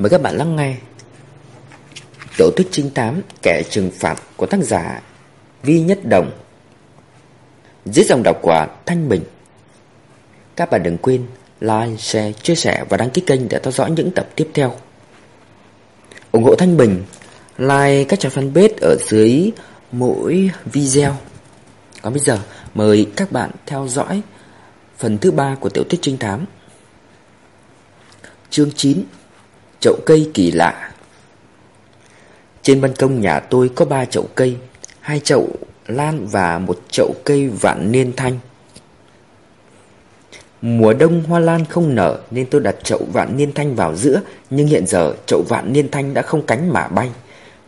Mời các bạn lắng nghe. Tiểu thuyết trinh tám Kẻ trừng phạt của tác giả Vi Nhất Đồng. Dưới dòng đọc của Thanh Bình. Các bạn đừng quên like, share, chia sẻ và đăng ký kênh để theo dõi những tập tiếp theo. Ủng hộ Thanh Bình like các trang fanpage ở dưới mỗi video. Còn bây giờ mời các bạn theo dõi phần thứ ba của tiểu thuyết trinh thám chương 9 chậu cây kỳ lạ. Trên ban công nhà tôi có ba chậu cây, hai chậu lan và một chậu cây vạn niên thanh. Mùa đông hoa lan không nở nên tôi đặt chậu vạn niên thanh vào giữa, Nhưng hiện giờ chậu vạn niên thanh đã không cánh mà bay.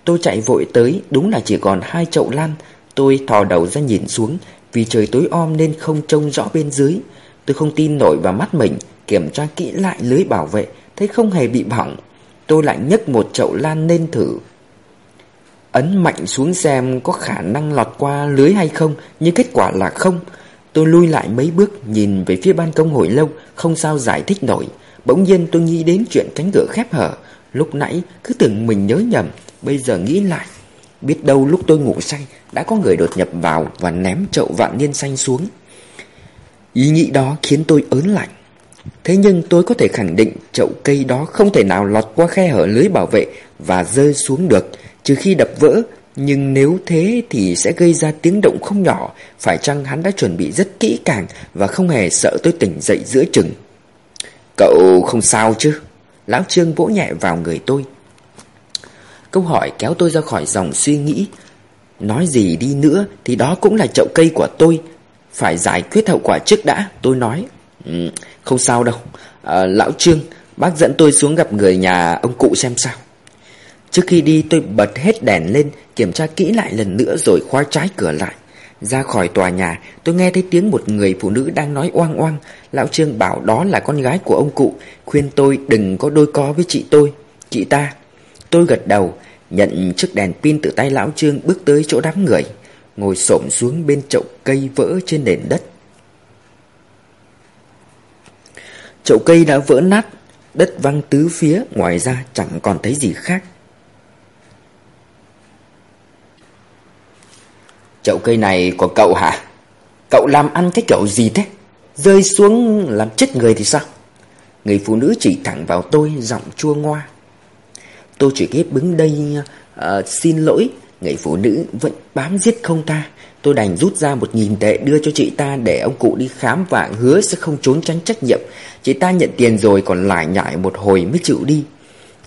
Tôi chạy vội tới, đúng là chỉ còn hai chậu lan. Tôi thò đầu ra nhìn xuống, Vì trời tối om nên không trông rõ bên dưới. Tôi không tin nổi vào mắt mình, Kiểm tra kỹ lại lưới bảo vệ, Thấy không hề bị bỏng. Tôi lại nhấc một chậu lan lên thử. Ấn mạnh xuống xem có khả năng lọt qua lưới hay không, Nhưng kết quả là không. Tôi lui lại mấy bước, nhìn về phía ban công hồi lâu, Không sao giải thích nổi. Bỗng nhiên tôi nghĩ đến chuyện cánh cửa khép hở. Lúc nãy cứ tưởng mình nhớ nhầm, Bây giờ nghĩ lại. Biết đâu lúc tôi ngủ say, Đã có người đột nhập vào và ném chậu vạn niên xanh xuống. Ý nghĩ đó khiến tôi ớn lạnh. Thế nhưng tôi có thể khẳng định chậu cây đó không thể nào lọt qua khe hở lưới bảo vệ và rơi xuống được, Trừ khi đập vỡ. Nhưng nếu thế thì sẽ gây ra tiếng động không nhỏ, Phải chăng hắn đã chuẩn bị rất kỹ càng Và không hề sợ tôi tỉnh dậy giữa chừng? Cậu không sao chứ? Lão Trương vỗ nhẹ vào người tôi. Câu hỏi kéo tôi ra khỏi dòng suy nghĩ. Nói gì đi nữa Thì đó cũng là chậu cây của tôi. Phải giải quyết hậu quả trước đã, Tôi nói ừ, Không sao đâu. À, Lão Trương Bác dẫn tôi xuống gặp người nhà ông cụ xem sao. Trước khi đi tôi bật hết đèn lên Kiểm tra kỹ lại lần nữa rồi khóa trái cửa lại. Ra khỏi tòa nhà Tôi nghe thấy tiếng một người phụ nữ đang nói oang oang. Lão Trương bảo đó là con gái của ông cụ Khuyên tôi đừng có đôi co với chị tôi Chị ta. Tôi gật đầu Nhận chiếc đèn pin từ tay Lão Trương bước tới chỗ đám người. Ngồi xổm xuống bên chậu cây vỡ trên nền đất. Chậu cây đã vỡ nát Đất văng tứ phía Ngoài ra chẳng còn thấy gì khác Chậu cây này của cậu hả? Cậu làm ăn cái kiểu gì thế? Rơi xuống làm chết người thì sao? Người phụ nữ chỉ thẳng vào tôi giọng chua ngoa. Tôi chỉ ghép bứng đây uh, xin lỗi. Người phụ nữ vẫn bám giết không ta. Tôi đành rút ra một nghìn tệ đưa cho chị ta để ông cụ đi khám và hứa sẽ không trốn tránh trách nhiệm. Chị ta nhận tiền rồi còn lại nhại một hồi mới chịu đi.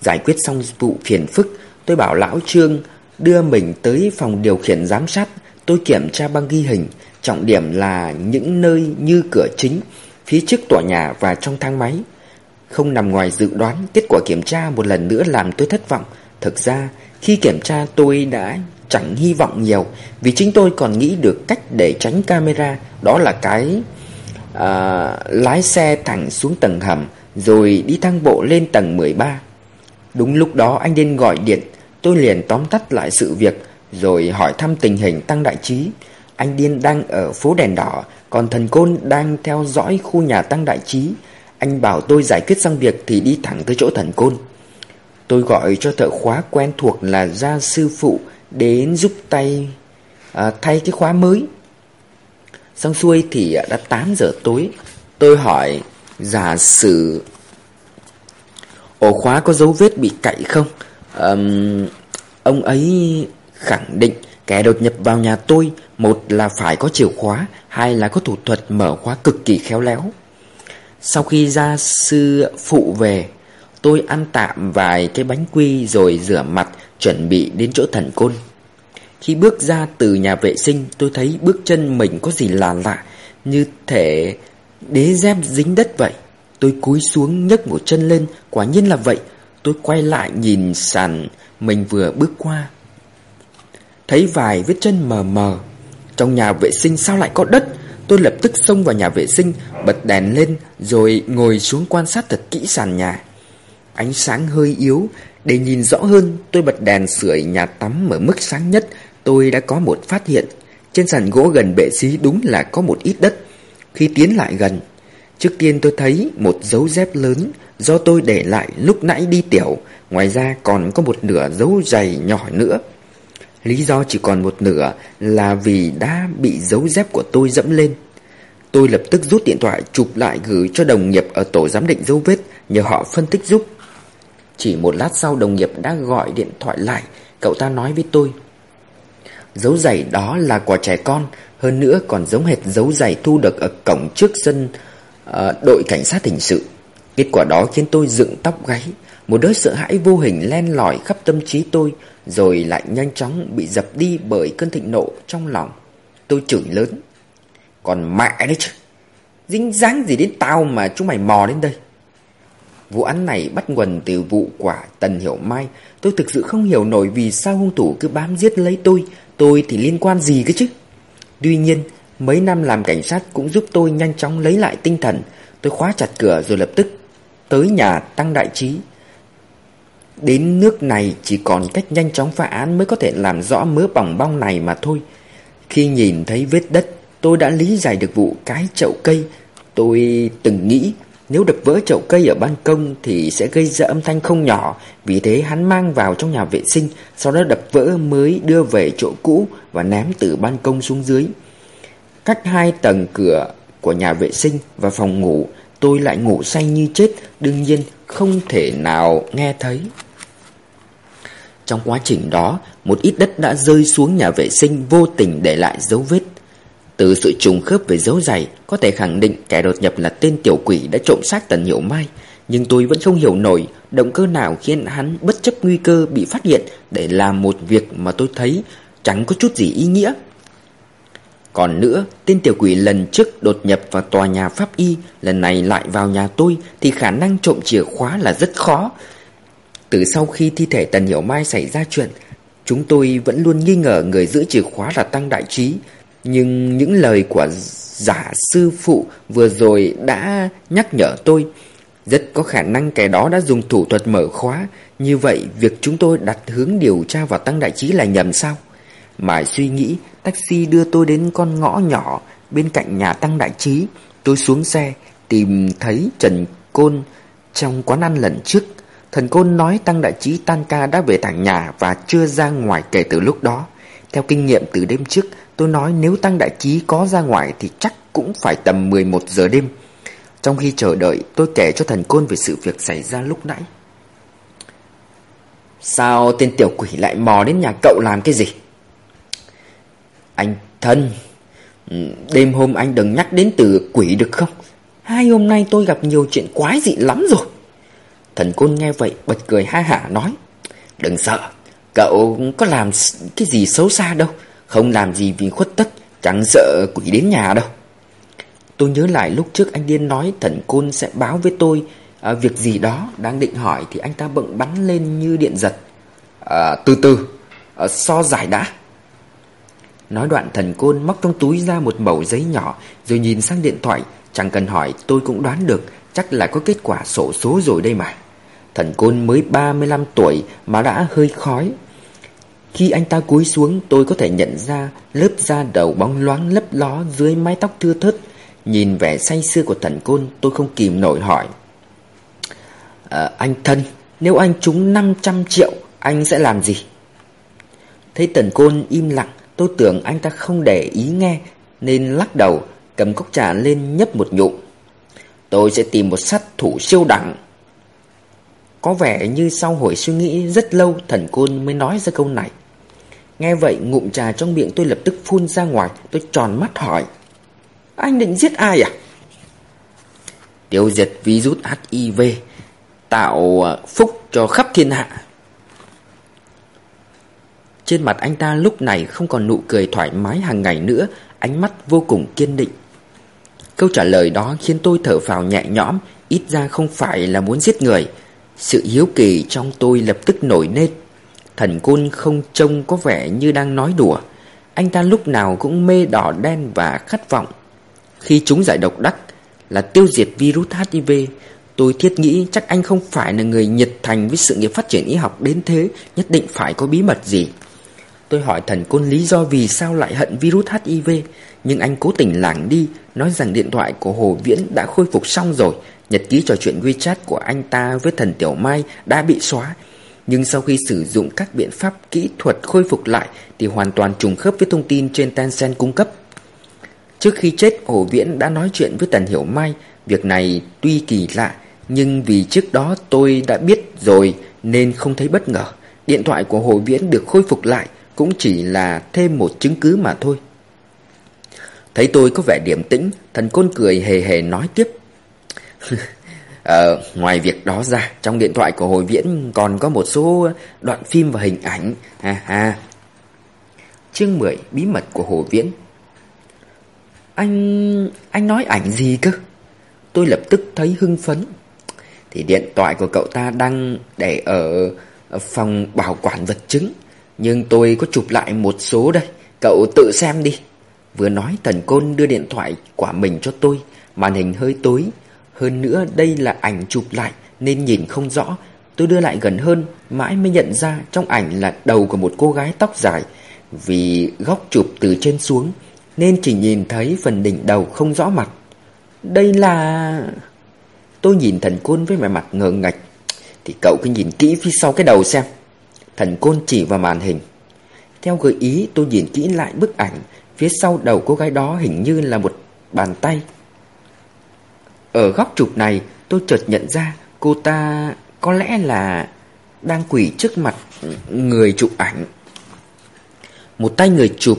Giải quyết xong vụ phiền phức, tôi bảo lão Trương đưa mình tới phòng điều khiển giám sát Tôi kiểm tra băng ghi hình, trọng điểm là những nơi như cửa chính, phía trước tòa nhà và trong thang máy. Không nằm ngoài dự đoán, kết quả kiểm tra một lần nữa làm tôi thất vọng. Thực ra, khi kiểm tra tôi đã chẳng hy vọng nhiều, vì chính tôi còn nghĩ được cách để tránh camera, đó là cái à, lái xe thẳng xuống tầng hầm, rồi đi thang bộ lên tầng 13. Đúng lúc đó anh nên gọi điện, tôi liền tóm tắt lại sự việc, rồi hỏi thăm tình hình Tăng Đại Trí. Anh Điên đang ở phố đèn đỏ Còn thần côn đang theo dõi khu nhà Tăng Đại Trí. Anh bảo tôi giải quyết xong việc Thì đi thẳng tới chỗ thần côn. Tôi gọi cho thợ khóa quen thuộc là gia sư phụ Đến giúp tay à, thay cái khóa mới Xong xuôi thì à, đã 8 giờ tối Tôi hỏi Giả sử Ổ khóa có dấu vết bị cậy không À, Ông ấy khẳng định kẻ đột nhập vào nhà tôi một là phải có chìa khóa, hai là có thủ thuật mở khóa cực kỳ khéo léo. Sau khi gia sư phụ về, tôi ăn tạm vài cái bánh quy rồi rửa mặt chuẩn bị đến chỗ thần côn. Khi bước ra từ nhà vệ sinh, tôi thấy bước chân mình có gì là lạ, Như thể đế dép dính đất vậy. Tôi cúi xuống nhấc một chân lên, Quả nhiên là vậy. Tôi quay lại nhìn sàn mình vừa bước qua. Thấy vài vết chân mờ mờ. Trong nhà vệ sinh sao lại có đất? Tôi lập tức xông vào nhà vệ sinh, Bật đèn lên, Rồi ngồi xuống quan sát thật kỹ sàn nhà. Ánh sáng hơi yếu để nhìn rõ hơn Tôi bật đèn sưởi nhà tắm ở mức sáng nhất Tôi đã có một phát hiện Trên sàn gỗ gần bệ xí đúng là có một ít đất Khi tiến lại gần Trước tiên tôi thấy một dấu dép lớn do tôi để lại lúc nãy đi tiểu, ngoài ra còn có một nửa dấu giày nhỏ nữa. Lý do chỉ còn một nửa là vì đã bị dấu dép của tôi dẫm lên. Tôi lập tức rút điện thoại chụp lại gửi cho đồng nghiệp ở tổ giám định dấu vết nhờ họ phân tích giúp. Chỉ một lát sau đồng nghiệp đã gọi điện thoại lại, cậu ta nói với tôi. Dấu giày đó là của trẻ con, hơn nữa còn giống hệt dấu giày thu được ở cổng trước sân uh, đội cảnh sát hình sự. Kết quả đó khiến tôi dựng tóc gáy, một đứa sợ hãi vô hình len lỏi khắp tâm trí tôi, rồi lại nhanh chóng bị dập đi bởi cơn thịnh nộ trong lòng. Tôi chửi lớn. Còn mẹ đấy chứ, dính dáng gì đến tao mà chúng mày mò đến đây. Vụ án này bắt nguồn từ vụ quả Tần Hiểu Mai. Tôi thực sự không hiểu nổi vì sao hung thủ cứ bám giết lấy tôi. Tôi thì liên quan gì cơ chứ? Tuy nhiên, mấy năm làm cảnh sát cũng giúp tôi nhanh chóng lấy lại tinh thần. Tôi khóa chặt cửa rồi lập tức tới nhà Tăng Đại Trí. Đến nước này chỉ còn cách nhanh chóng phá án mới có thể làm rõ mớ bỏng bong này mà thôi. Khi nhìn thấy vết đất, tôi đã lý giải được vụ cái chậu cây. Tôi từng nghĩ nếu đập vỡ chậu cây ở ban công thì sẽ gây ra âm thanh không nhỏ, vì thế hắn mang vào trong nhà vệ sinh, sau đó đập vỡ mới đưa về chỗ cũ và ném từ ban công xuống dưới. Cách hai tầng cửa của nhà vệ sinh và phòng ngủ, tôi lại ngủ say như chết, đương nhiên không thể nào nghe thấy. Trong quá trình đó, một ít đất đã rơi xuống nhà vệ sinh vô tình để lại dấu vết. Từ sự trùng khớp về dấu giày Có thể khẳng định kẻ đột nhập là tên tiểu quỷ đã trộm xác Tần Hiểu Mai. Nhưng tôi vẫn không hiểu nổi Động cơ nào khiến hắn bất chấp nguy cơ bị phát hiện Để làm một việc mà tôi thấy Chẳng có chút gì ý nghĩa. Còn nữa, Tên tiểu quỷ lần trước đột nhập vào tòa nhà pháp y, Lần này lại vào nhà tôi Thì khả năng trộm chìa khóa là rất khó. Từ sau khi thi thể Tần Hiểu Mai xảy ra chuyện, Chúng tôi vẫn luôn nghi ngờ người giữ chìa khóa là Tăng Đại Trí nhưng những lời của giả sư phụ vừa rồi đã nhắc nhở tôi. Rất có khả năng kẻ đó đã dùng thủ thuật mở khóa. Như vậy, việc chúng tôi đặt hướng điều tra vào Tăng Đại Trí là nhầm sao? Mãi suy nghĩ, taxi đưa tôi đến con ngõ nhỏ bên cạnh nhà Tăng Đại Trí. Tôi xuống xe, tìm thấy Trần Côn trong quán ăn lần trước. Thần Côn nói Tăng Đại Trí tan ca đã về thẳng nhà và chưa ra ngoài kể từ lúc đó. Theo kinh nghiệm từ đêm trước Tôi nói nếu Tăng Đại Trí có ra ngoài thì chắc cũng phải tầm 11 giờ đêm. Trong khi chờ đợi, tôi kể cho thần côn về sự việc xảy ra lúc nãy. Sao tên tiểu quỷ lại mò đến nhà cậu làm cái gì? Anh thân, đêm hôm anh đừng nhắc đến từ quỷ được không? Hai hôm nay tôi gặp nhiều chuyện quái dị lắm rồi. Thần côn nghe vậy bật cười ha hả nói. Đừng sợ, cậu có làm cái gì xấu xa đâu. Không làm gì vì khuất tất Chẳng sợ quỷ đến nhà đâu. Tôi nhớ lại lúc trước anh Điên nói Thần Côn sẽ báo với tôi à, Việc gì đó đang định hỏi Thì anh ta bận bắn lên như điện giật. À, Từ từ à, So giải đã. Nói đoạn thần côn móc trong túi ra một mẩu giấy nhỏ Rồi nhìn sang điện thoại Chẳng cần hỏi tôi cũng đoán được Chắc là có kết quả sổ số rồi đây mà. Thần côn mới 35 tuổi Mà đã hơi khói khi anh ta cúi xuống tôi có thể nhận ra lớp da đầu bóng loáng lấp ló dưới mái tóc thưa thớt. Nhìn vẻ say sưa của thần côn tôi không kìm nổi hỏi. À, anh thân, nếu anh trúng 500 triệu anh sẽ làm gì? Thấy tần côn im lặng tôi tưởng anh ta không để ý nghe nên lắc đầu cầm cốc trà lên nhấp một nhụm. Tôi sẽ tìm một sát thủ siêu đẳng. Có vẻ như sau hồi suy nghĩ rất lâu thần côn mới nói ra câu này. Nghe vậy, ngụm trà trong miệng tôi lập tức phun ra ngoài. Tôi tròn mắt hỏi, Anh định giết ai à? Tiêu diệt virus HIV Tạo ờ, phúc cho khắp thiên hạ. Trên mặt anh ta lúc này không còn nụ cười thoải mái hàng ngày nữa, Ánh mắt vô cùng kiên định. Câu trả lời đó khiến tôi thở phào nhẹ nhõm, Ít ra không phải là muốn giết người. Sự hiếu kỳ trong tôi lập tức nổi lên. Thần côn không trông có vẻ như đang nói đùa. Anh ta lúc nào cũng mê đỏ đen và khát vọng. Khi chúng giải độc đắc là tiêu diệt virus HIV Tôi thiết nghĩ chắc anh không phải là người nhiệt thành với sự nghiệp phát triển y học đến thế, Nhất định phải có bí mật gì. Tôi hỏi thần côn lý do vì sao lại hận virus HIV Nhưng anh cố tình lảng đi, Nói rằng điện thoại của Hồ Viễn đã khôi phục xong rồi. Nhật ký trò chuyện WeChat của anh ta với thần Tiểu Mai đã bị xóa nhưng sau khi sử dụng các biện pháp kỹ thuật khôi phục lại Thì hoàn toàn trùng khớp với thông tin trên Tencent cung cấp. Trước khi chết, Hồ Viễn đã nói chuyện với Tần Hiểu Mai, Việc này tuy kỳ lạ, Nhưng vì trước đó tôi đã biết rồi Nên không thấy bất ngờ. Điện thoại của Hồ Viễn được khôi phục lại Cũng chỉ là thêm một chứng cứ mà thôi. Thấy tôi có vẻ điểm tĩnh, Thần côn cười hề hề nói tiếp. Ờ, ngoài việc đó ra, trong điện thoại của Hồi Viễn còn có một số đoạn phim và hình ảnh. Ha ha. Chương 10 Bí mật của Hồ Viễn Anh... anh nói ảnh gì cơ? Tôi lập tức thấy hưng phấn. Thì điện thoại của cậu ta đang để ở phòng bảo quản vật chứng. Nhưng tôi có chụp lại một số đây. Cậu tự xem đi. Vừa nói thần côn đưa điện thoại của mình cho tôi. Màn hình hơi tối hơn nữa đây là ảnh chụp lại nên nhìn không rõ. Tôi đưa lại gần hơn, mãi mới nhận ra trong ảnh là đầu của một cô gái tóc dài. Vì góc chụp từ trên xuống nên chỉ nhìn thấy phần đỉnh đầu không rõ mặt. Đây là... Tôi nhìn thần côn với vẻ mặt ngờ ngạch. Thì cậu cứ nhìn kỹ phía sau cái đầu xem. Thần côn chỉ vào màn hình. Theo gợi ý tôi nhìn kỹ lại bức ảnh. Phía sau đầu cô gái đó hình như là một bàn tay ở góc chụp này tôi chợt nhận ra cô ta có lẽ là đang quỳ trước mặt người chụp ảnh. Một tay người chụp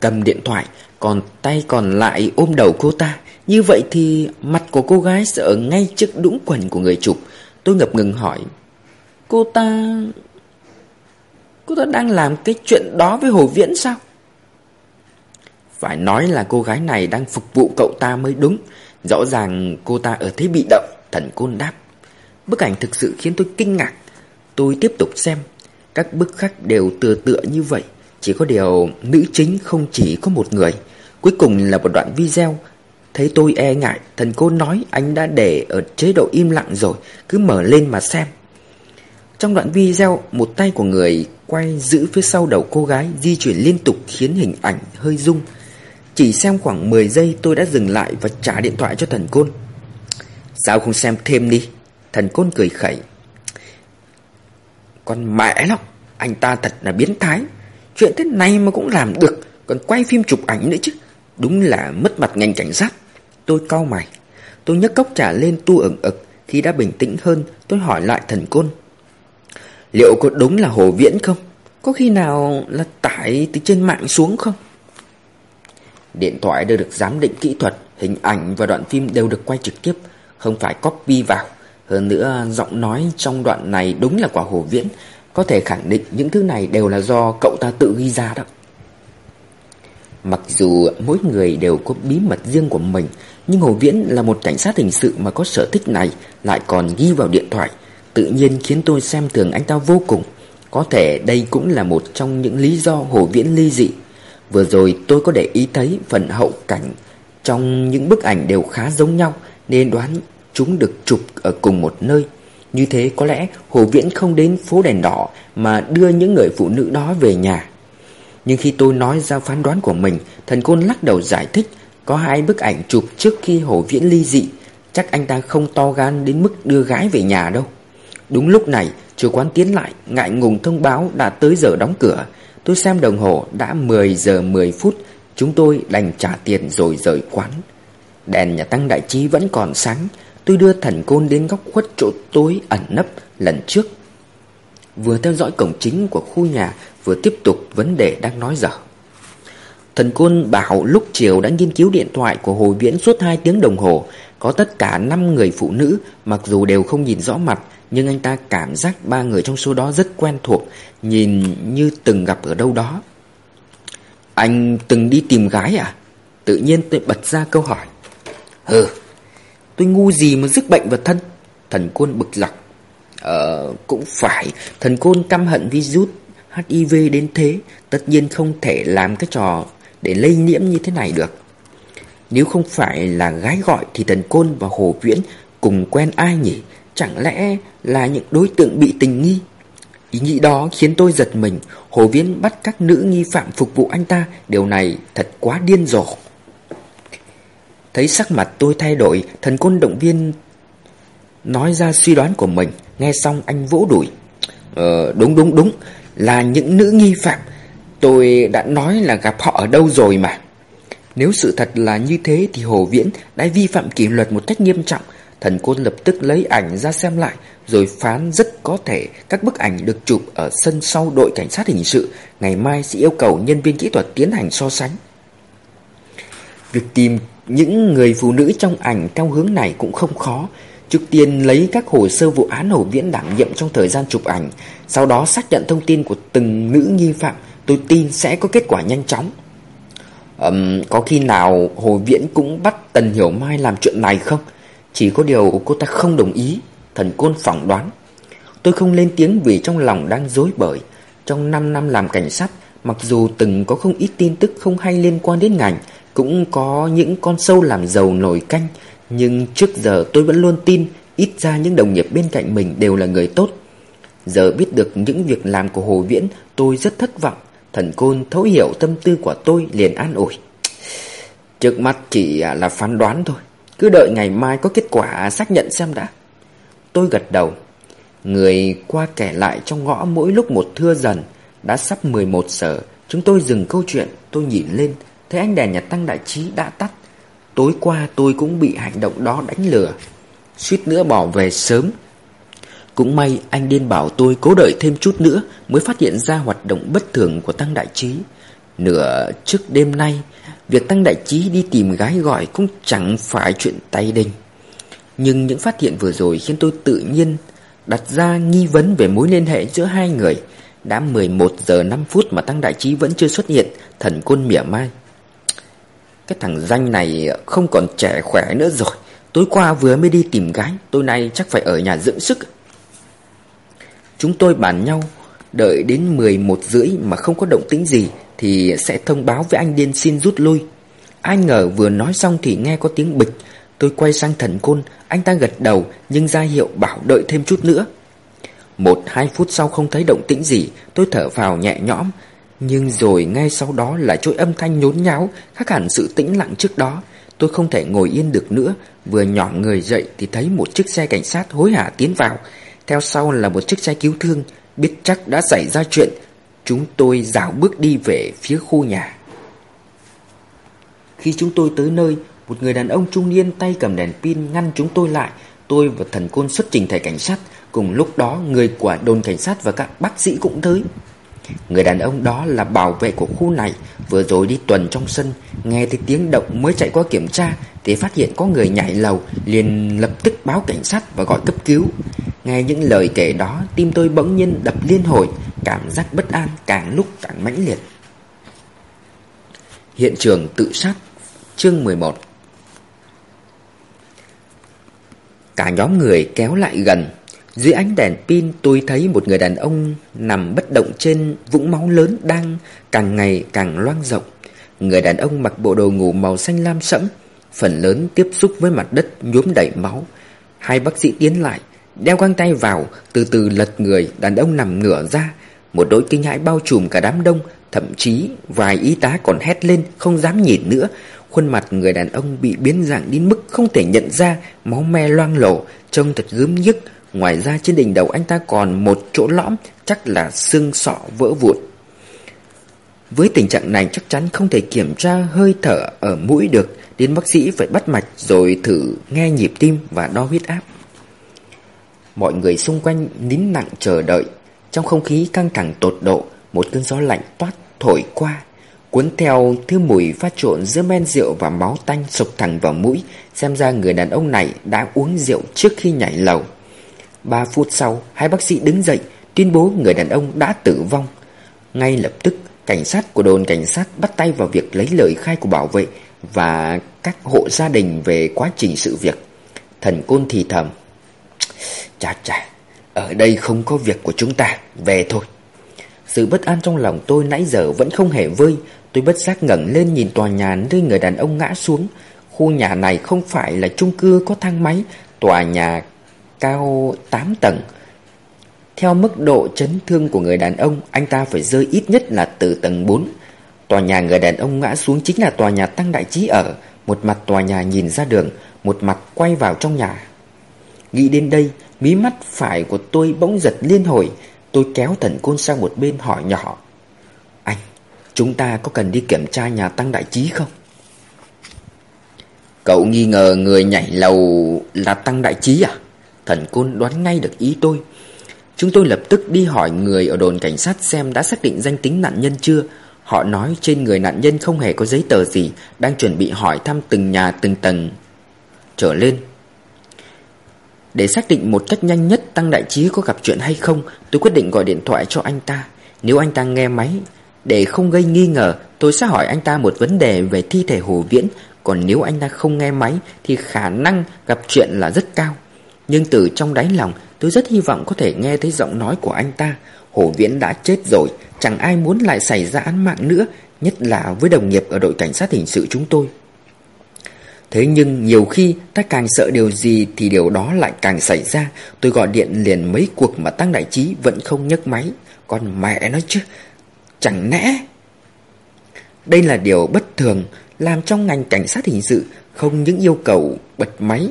cầm điện thoại, còn tay còn lại ôm đầu cô ta. Như vậy thì mặt của cô gái sẽ ở ngay trước đũng quần của người chụp. Tôi ngập ngừng hỏi, cô ta... Cô ta đang làm cái chuyện đó với Hồ Viễn sao? Phải nói là cô gái này đang phục vụ cậu ta mới đúng. Rõ ràng cô ta ở thế bị động, Thần côn đáp. Bức ảnh thực sự khiến tôi kinh ngạc. Tôi tiếp tục xem. Các bức khác đều tựa tựa như vậy. Chỉ có điều nữ chính không chỉ có một người. Cuối cùng là một đoạn video. Thấy tôi e ngại, Thần côn nói anh đã để ở chế độ im lặng rồi, Cứ mở lên mà xem. Trong đoạn video, Một tay của người quay giữ phía sau đầu cô gái, Di chuyển liên tục khiến hình ảnh hơi rung chỉ xem khoảng 10 giây tôi đã dừng lại và trả điện thoại cho thần côn. Sao không xem thêm đi? Thần côn cười khẩy. Con mẹ nó, Anh ta thật là biến thái. Chuyện thế này mà cũng làm được, Còn quay phim chụp ảnh nữa chứ. Đúng là mất mặt ngành cảnh sát. Tôi cau mày. Tôi nhấc cốc trà lên tu ẩn ực. Khi đã bình tĩnh hơn, tôi hỏi lại thần côn. Liệu có đúng là Hồ Viễn không? Có khi nào là tải từ trên mạng xuống không? Điện thoại đều được giám định kỹ thuật, hình ảnh và đoạn phim đều được quay trực tiếp, không phải copy vào. Hơn nữa, giọng nói trong đoạn này đúng là quả Hồ Viễn, có thể khẳng định những thứ này đều là do cậu ta tự ghi ra đó. Mặc dù mỗi người đều có bí mật riêng của mình, nhưng Hồ Viễn là một cảnh sát hình sự mà có sở thích này lại còn ghi vào điện thoại, tự nhiên khiến tôi xem thường anh ta vô cùng. Có thể đây cũng là một trong những lý do Hồ Viễn ly dị. Vừa rồi tôi có để ý thấy phần hậu cảnh trong những bức ảnh đều khá giống nhau nên đoán chúng được chụp ở cùng một nơi. Như thế có lẽ Hồ Viễn không đến phố đèn đỏ mà đưa những người phụ nữ đó về nhà. Nhưng khi tôi nói ra phán đoán của mình, thần côn lắc đầu giải thích có hai bức ảnh chụp trước khi Hồ Viễn ly dị. Chắc anh ta không to gan đến mức đưa gái về nhà đâu. Đúng lúc này, chủ quán tiến lại, ngại ngùng thông báo đã tới giờ đóng cửa. Tôi xem đồng hồ, đã 10 giờ 10 phút. Chúng tôi đành trả tiền rồi rời quán. Đèn nhà tăng đại trí vẫn còn sáng. Tôi đưa thần côn đến góc khuất chỗ tối ẩn nấp lần trước. Vừa theo dõi cổng chính của khu nhà, Vừa tiếp tục vấn đề đang nói dở. Thần côn bảo lúc chiều đã nghiên cứu điện thoại của Hồ Viễn suốt 2 tiếng đồng hồ. Có tất cả 5 người phụ nữ, Mặc dù đều không nhìn rõ mặt, nhưng anh ta cảm giác ba người trong số đó rất quen thuộc, Nhìn như từng gặp ở đâu đó. Anh từng đi tìm gái à? Tự nhiên tôi bật ra câu hỏi. Hừ, Tôi ngu gì mà dứt bệnh vào thân? Thần côn bực lọc Ờ cũng phải, Thần côn căm hận virus HIV đến thế, Tất nhiên không thể làm cái trò Để lây nhiễm như thế này được. Nếu không phải là gái gọi Thì thần côn và Hồ Viễn Cùng quen ai nhỉ? Chẳng lẽ là những đối tượng bị tình nghi? Ý nghĩ đó khiến tôi giật mình. Hồ Viễn bắt các nữ nghi phạm phục vụ anh ta. Điều này thật quá điên rồ. Thấy sắc mặt tôi thay đổi Thần côn động viên Nói ra suy đoán của mình. Nghe xong anh vỗ đùi. Ờ đúng đúng đúng. Là những nữ nghi phạm. Tôi đã nói là gặp họ ở đâu rồi mà? Nếu sự thật là như thế Thì Hồ Viễn đã vi phạm kỷ luật một cách nghiêm trọng. Thần côn lập tức lấy ảnh ra xem lại, Rồi phán rất có thể Các bức ảnh được chụp ở sân sau đội cảnh sát hình sự. Ngày mai sẽ yêu cầu nhân viên kỹ thuật tiến hành so sánh. Việc tìm những người phụ nữ trong ảnh theo hướng này cũng không khó. Trước tiên lấy các hồ sơ vụ án Hồ Viễn đảm nhiệm trong thời gian chụp ảnh, Sau đó xác nhận thông tin của từng nữ nghi phạm. Tôi tin sẽ có kết quả nhanh chóng um, Có khi nào Hồ Viễn cũng bắt Tần Hiểu Mai làm chuyện này không? Chỉ có điều cô ta không đồng ý Thần Côn phỏng đoán. Tôi không lên tiếng vì trong lòng đang dối bời. Trong 5 năm làm cảnh sát Mặc dù từng có không ít tin tức không hay liên quan đến ngành Cũng có những con sâu làm giàu nổi canh Nhưng trước giờ tôi vẫn luôn tin Ít ra những đồng nghiệp bên cạnh mình đều là người tốt. Giờ biết được những việc làm của Hồ Viễn Tôi rất thất vọng. Thần Côn thấu hiểu tâm tư của tôi liền an ủi. Trước mắt chỉ là phán đoán thôi. Cứ đợi ngày mai có kết quả xác nhận xem đã. Tôi gật đầu. Người qua kẻ lại trong ngõ mỗi lúc một thưa dần. Đã sắp 11 giờ, Chúng tôi dừng câu chuyện. Tôi nhìn lên, Thấy ánh đèn nhà tăng đại trí đã tắt. Tối qua tôi cũng bị hành động đó đánh lừa. Suýt nữa bỏ về sớm. Cũng may anh điên bảo tôi cố đợi thêm chút nữa Mới phát hiện ra hoạt động bất thường của Tăng Đại Trí. Nửa trước đêm nay, Việc Tăng Đại Trí đi tìm gái gọi cũng chẳng phải chuyện tay đinh. Nhưng những phát hiện vừa rồi khiến tôi tự nhiên đặt ra nghi vấn về mối liên hệ giữa hai người. Đã 11 giờ 5 phút mà Tăng Đại Trí vẫn chưa xuất hiện, Thần côn mỉa mai. Cái thằng danh này không còn trẻ khỏe nữa rồi. Tối qua vừa mới đi tìm gái, Tối nay chắc phải ở nhà dưỡng sức. Chúng tôi bàn nhau, Đợi đến 11 rưỡi mà không có động tĩnh gì Thì sẽ thông báo với anh Điên xin rút lui. Ai ngờ vừa nói xong thì nghe có tiếng bịch. Tôi quay sang thần côn, Anh ta gật đầu nhưng ra hiệu bảo đợi thêm chút nữa. Một hai phút sau không thấy động tĩnh gì, Tôi thở vào nhẹ nhõm. Nhưng rồi ngay sau đó là chuỗi âm thanh nhốn nháo, Khác hẳn sự tĩnh lặng trước đó. Tôi không thể ngồi yên được nữa, Vừa nhỏ người dậy thì thấy một chiếc xe cảnh sát hối hả tiến vào. Theo sau là một chiếc xe cứu thương, Biết chắc đã xảy ra chuyện. Chúng tôi dạo bước đi về phía khu nhà. Khi chúng tôi tới nơi, Một người đàn ông trung niên tay cầm đèn pin ngăn chúng tôi lại. Tôi và thần côn xuất trình thẻ cảnh sát. Cùng lúc đó, người của đồn cảnh sát và các bác sĩ cũng tới. Người đàn ông đó là bảo vệ của khu này. Vừa rồi đi tuần trong sân, Nghe thấy tiếng động mới chạy qua kiểm tra thì phát hiện có người nhảy lầu liền lập tức báo cảnh sát và gọi cấp cứu. Nghe những lời kể đó Tim tôi bỗng nhiên đập liên hồi Cảm giác bất an càng lúc càng mãnh liệt. Hiện trường tự sát Chương 11 Cả nhóm người kéo lại gần. Dưới ánh đèn pin tôi thấy một người đàn ông nằm bất động trên vũng máu lớn đang càng ngày càng loang rộng. Người đàn ông mặc bộ đồ ngủ màu xanh lam sẫm, phần lớn tiếp xúc với mặt đất nhuốm đầy máu. Hai bác sĩ tiến lại, đeo găng tay vào, từ từ lật người, đàn ông nằm ngửa ra. Một đôi kinh hãi bao trùm cả đám đông, thậm chí vài y tá còn hét lên không dám nhìn nữa. Khuôn mặt người đàn ông bị biến dạng đến mức không thể nhận ra, máu me loang lổ, trông thật gớm nhức. Ngoài ra trên đỉnh đầu anh ta còn một chỗ lõm Chắc là xương sọ vỡ vụn Với tình trạng này chắc chắn không thể kiểm tra hơi thở ở mũi được Đến bác sĩ phải bắt mạch rồi thử nghe nhịp tim và đo huyết áp. Mọi người xung quanh nín lặng chờ đợi. Trong không khí căng thẳng tột độ Một cơn gió lạnh toát thổi qua Cuốn theo thứ mùi pha trộn giữa men rượu và máu tanh sộc thẳng vào mũi Xem ra người đàn ông này đã uống rượu trước khi nhảy lầu. Ba phút sau, hai bác sĩ đứng dậy, tuyên bố người đàn ông đã tử vong. Ngay lập tức, cảnh sát của đồn cảnh sát bắt tay vào việc lấy lời khai của bảo vệ và các hộ gia đình về quá trình sự việc. Thần côn thì thầm. Chà chà, ở đây không có việc của chúng ta, về thôi. Sự bất an trong lòng tôi nãy giờ vẫn không hề vơi. Tôi bất giác ngẩng lên nhìn tòa nhà nơi người đàn ông ngã xuống. Khu nhà này không phải là chung cư có thang máy, tòa nhà cao 8 tầng. Theo mức độ chấn thương của người đàn ông Anh ta phải rơi ít nhất là từ tầng 4 Tòa nhà người đàn ông ngã xuống chính là tòa nhà Tăng Đại Trí ở. Một mặt tòa nhà nhìn ra đường, Một mặt quay vào trong nhà. Nghĩ đến đây, Mí mắt phải của tôi bỗng giật liên hồi. Tôi kéo thần côn sang một bên hỏi nhỏ. Anh, Chúng ta có cần đi kiểm tra nhà Tăng Đại Trí không? Cậu nghi ngờ người nhảy lầu là Tăng Đại Trí à? Thần côn đoán ngay được ý tôi. Chúng tôi lập tức đi hỏi người ở đồn cảnh sát xem đã xác định danh tính nạn nhân chưa. Họ nói trên người nạn nhân không hề có giấy tờ gì, Đang chuẩn bị hỏi thăm từng nhà, từng tầng. Trở lên, Để xác định một cách nhanh nhất Tăng Đại Trí có gặp chuyện hay không, Tôi quyết định gọi điện thoại cho anh ta. Nếu anh ta nghe máy, Để không gây nghi ngờ, Tôi sẽ hỏi anh ta một vấn đề về thi thể Hồ Viễn. Còn nếu anh ta không nghe máy, Thì khả năng gặp chuyện là rất cao. Nhưng từ trong đáy lòng, Tôi rất hy vọng có thể nghe thấy giọng nói của anh ta. Hồ Viễn đã chết rồi, Chẳng ai muốn lại xảy ra án mạng nữa, Nhất là với đồng nghiệp ở đội cảnh sát hình sự chúng tôi. Thế nhưng nhiều khi ta càng sợ điều gì thì điều đó lại càng xảy ra. Tôi gọi điện liền mấy cuộc mà Tăng Đại Trí vẫn không nhấc máy. Còn mẹ nó chứ, Chẳng lẽ? Đây là điều bất thường, Làm trong ngành cảnh sát hình sự Không những yêu cầu bật máy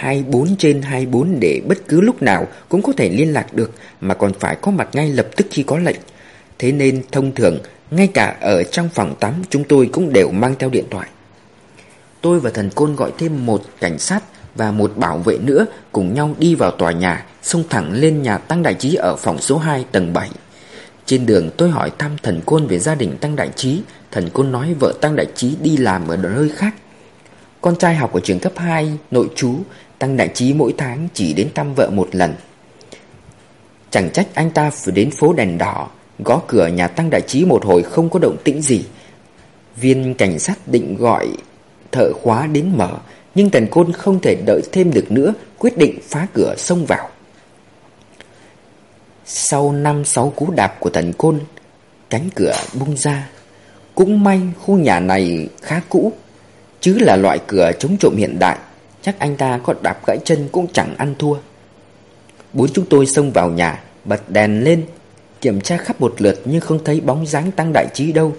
24 trên 24 để bất cứ lúc nào cũng có thể liên lạc được, Mà còn phải có mặt ngay lập tức khi có lệnh. Thế nên thông thường, ngay cả ở trong phòng tắm, chúng tôi cũng đều mang theo điện thoại. Tôi và thần côn gọi thêm một cảnh sát và một bảo vệ nữa cùng nhau đi vào tòa nhà, Xông thẳng lên nhà Tăng Đại Trí ở phòng số 2 tầng 7 Trên đường, tôi hỏi thăm thần côn về gia đình Tăng Đại Trí. Thần côn nói vợ Tăng Đại Trí đi làm ở nơi khác. Con trai học ở trường cấp 2 nội trú Tăng Đại Trí mỗi tháng chỉ đến thăm vợ một lần. Chẳng trách anh ta phải đến phố đèn đỏ, Gõ cửa nhà Tăng Đại Trí một hồi không có động tĩnh gì. Viên cảnh sát định gọi thợ khóa đến mở, Nhưng tần côn không thể đợi thêm được nữa, Quyết định phá cửa xông vào. Sau năm sáu cú đạp của tần côn, Cánh cửa bung ra. Cũng may khu nhà này khá cũ, Chứ là loại cửa chống trộm hiện đại. Chắc anh ta có đạp gãy chân cũng chẳng ăn thua. Bốn chúng tôi xông vào nhà, Bật đèn lên, Kiểm tra khắp một lượt nhưng không thấy bóng dáng tăng đại trí đâu.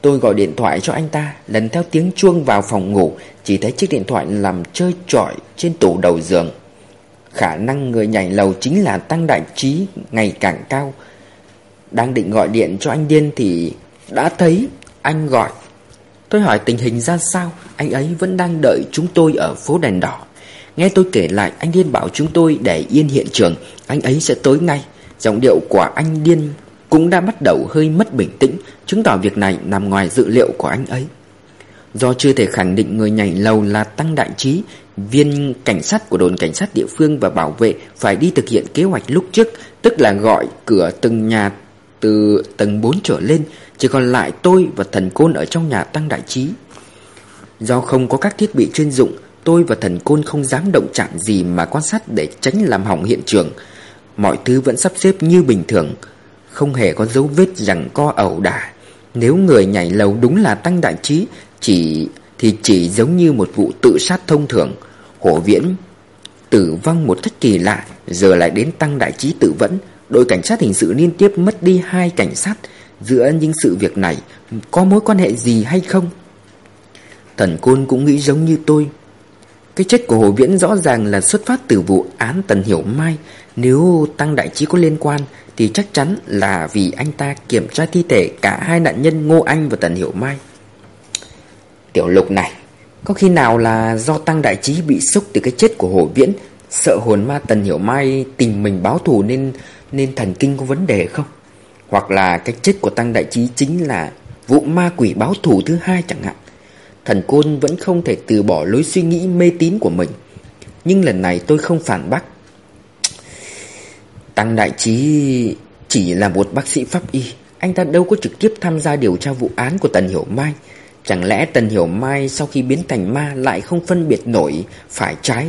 Tôi gọi điện thoại cho anh ta, Lần theo tiếng chuông vào phòng ngủ, Chỉ thấy chiếc điện thoại nằm chơi trọi trên tủ đầu giường. Khả năng người nhảy lầu chính là tăng đại trí, ngày càng cao. Đang định gọi điện cho anh Điên thì đã thấy anh gọi. Tôi hỏi tình hình ra sao, Anh ấy vẫn đang đợi chúng tôi ở phố đèn đỏ. Nghe tôi kể lại, anh Điên bảo chúng tôi để yên hiện trường, Anh ấy sẽ tới ngay. Giọng điệu của anh Điên cũng đã bắt đầu hơi mất bình tĩnh, Chứng tỏ việc này nằm ngoài dự liệu của anh ấy. Do chưa thể khẳng định người nhảy lầu là Tăng Đại Trí, Viên cảnh sát của đồn cảnh sát địa phương và bảo vệ Phải đi thực hiện kế hoạch lúc trước, Tức là gọi cửa từng nhà từ tầng 4 trở lên, Chỉ còn lại tôi và thần côn ở trong nhà Tăng Đại Trí. Do không có các thiết bị chuyên dụng, Tôi và thần côn không dám động chạm gì mà quan sát để tránh làm hỏng hiện trường. Mọi thứ vẫn sắp xếp như bình thường, Không hề có dấu vết rằng co ẩu đả. Nếu người nhảy lầu đúng là Tăng Đại Trí, chỉ, Thì chỉ giống như một vụ tự sát thông thường. Hổ viễn Tử vong một cách kỳ lạ, Giờ lại đến Tăng Đại Trí tự vẫn. Đội cảnh sát hình sự liên tiếp mất đi hai cảnh sát. Giữa những sự việc này, Có mối quan hệ gì hay không? Thần Côn cũng nghĩ giống như tôi. Cái chết của Hồ Viễn rõ ràng là xuất phát từ vụ án Tần Hiểu Mai. Nếu Tăng Đại Trí có liên quan, Thì chắc chắn là vì anh ta kiểm tra thi thể cả hai nạn nhân Ngô Anh và Tần Hiểu Mai. Tiểu lục này, Có khi nào là do Tăng Đại Trí bị sốc từ cái chết của Hồ Viễn Sợ hồn ma Tần Hiểu Mai tìm mình báo thù nên nên thần kinh có vấn đề không? Hoặc là cái chết của Tăng Đại Trí chính là vụ ma quỷ báo thù thứ hai chẳng hạn. Thần Côn vẫn không thể từ bỏ lối suy nghĩ mê tín của mình. Nhưng lần này tôi không phản bác. Tăng Đại Trí chỉ là một bác sĩ pháp y. Anh ta đâu có trực tiếp tham gia điều tra vụ án của Tần Hiểu Mai. Chẳng lẽ Tần Hiểu Mai sau khi biến thành ma lại không phân biệt nổi phải trái,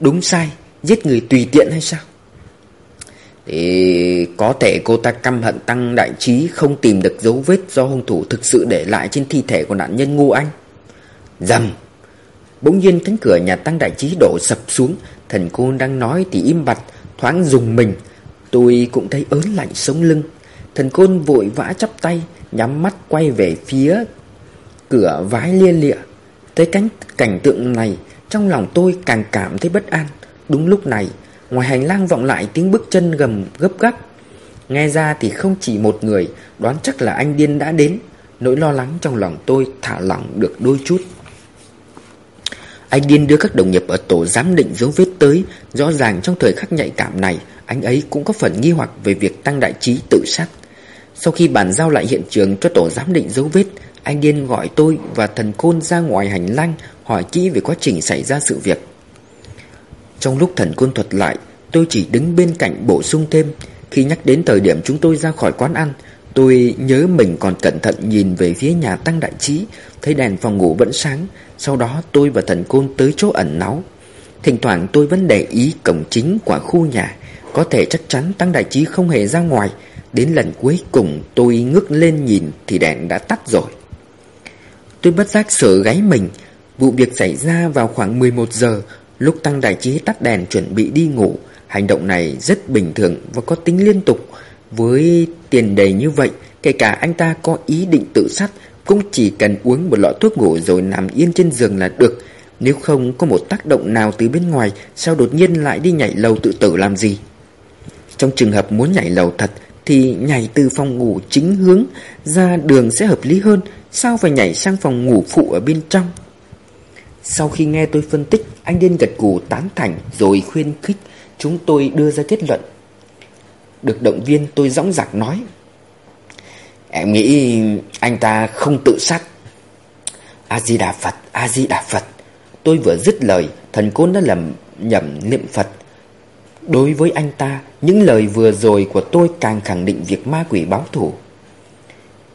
đúng sai, giết người tùy tiện hay sao? Thì có thể cô ta căm hận Tăng Đại Trí không tìm được dấu vết do hung thủ thực sự để lại trên thi thể của nạn nhân Ngô Anh. Dầm! Bỗng nhiên cánh cửa nhà Tăng Đại Trí đổ sập xuống, thần cô đang nói thì im bặt, thoáng dùng mình. Tôi cũng thấy ớn lạnh sống lưng Thần côn vội vã chắp tay Nhắm mắt quay về phía cửa vái lia lịa Thấy cánh cảnh tượng này trong lòng tôi càng cảm thấy bất an. Đúng lúc này, Ngoài hành lang vọng lại tiếng bước chân gầm gấp gáp. Nghe ra thì không chỉ một người, Đoán chắc là anh điên đã đến. Nỗi lo lắng trong lòng tôi thả lỏng được đôi chút. Anh điên đưa các đồng nghiệp ở tổ giám định dấu vết tới. Rõ ràng trong thời khắc nhạy cảm này, Anh ấy cũng có phần nghi hoặc về việc Tăng Đại Trí tự sát. Sau khi bàn giao lại hiện trường cho tổ giám định dấu vết, Anh điên gọi tôi và thần côn ra ngoài hành lang Hỏi kỹ về quá trình xảy ra sự việc. Trong lúc thần côn thuật lại, Tôi chỉ đứng bên cạnh bổ sung thêm, Khi nhắc đến thời điểm chúng tôi ra khỏi quán ăn, Tôi nhớ mình còn cẩn thận nhìn về phía nhà Tăng Đại Trí, Thấy đèn phòng ngủ vẫn sáng, Sau đó tôi và thần côn tới chỗ ẩn náu. Thỉnh thoảng tôi vẫn để ý cổng chính của khu nhà, Có thể chắc chắn Tăng Đại Trí không hề ra ngoài. Đến lần cuối cùng tôi ngước lên nhìn Thì đèn đã tắt rồi. Tôi bất giác sợ gáy mình Vụ việc xảy ra vào khoảng 11 giờ Lúc Tăng Đại Trí tắt đèn chuẩn bị đi ngủ Hành động này rất bình thường và có tính liên tục với tiền đề như vậy, kể cả anh ta có ý định tự sát cũng chỉ cần uống một lọ thuốc ngủ rồi nằm yên trên giường là được. Nếu không có một tác động nào từ bên ngoài, sao đột nhiên lại đi nhảy lầu tự tử làm gì? Trong trường hợp muốn nhảy lầu thật thì nhảy từ phòng ngủ chính hướng ra đường sẽ hợp lý hơn, sao phải nhảy sang phòng ngủ phụ ở bên trong? Sau khi nghe tôi phân tích, anh điên gật gù tán thành rồi khuyên khích chúng tôi đưa ra kết luận. Được động viên tôi dõng dạc nói Em nghĩ anh ta không tự sát. A-di-đà Phật, A-di-đà Phật. Tôi vừa dứt lời Thần côn đã lầm nhầm niệm Phật. Đối với anh ta Những lời vừa rồi của tôi càng khẳng định việc ma quỷ báo thủ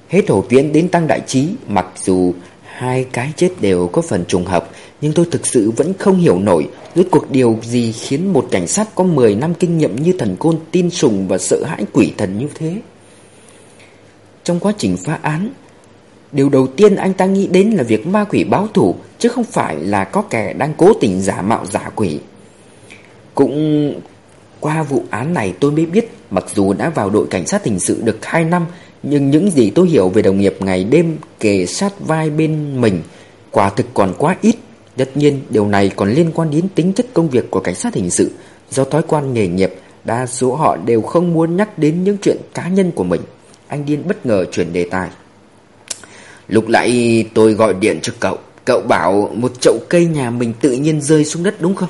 Hết hổ viễn đến tăng đại trí Mặc dù hai cái chết đều có phần trùng hợp nhưng tôi thực sự vẫn không hiểu nổi Rốt cuộc điều gì khiến một cảnh sát có 10 năm kinh nghiệm như thần côn tin sùng và sợ hãi quỷ thần như thế? Trong quá trình phá án, điều đầu tiên anh ta nghĩ đến là việc ma quỷ báo thủ chứ không phải là có kẻ đang cố tình giả mạo giả quỷ. Cũng qua vụ án này tôi mới biết mặc dù đã vào đội cảnh sát hình sự được 2 năm nhưng những gì tôi hiểu về đồng nghiệp ngày đêm kề sát vai bên mình quả thực còn quá ít. Tất nhiên, điều này còn liên quan đến tính chất công việc của cảnh sát hình sự. Do thói quen nghề nghiệp, Đa số họ đều không muốn nhắc đến những chuyện cá nhân của mình. Anh Điên bất ngờ chuyển đề tài. Lúc nãy tôi gọi điện cho cậu. Cậu bảo một chậu cây nhà mình tự nhiên rơi xuống đất đúng không?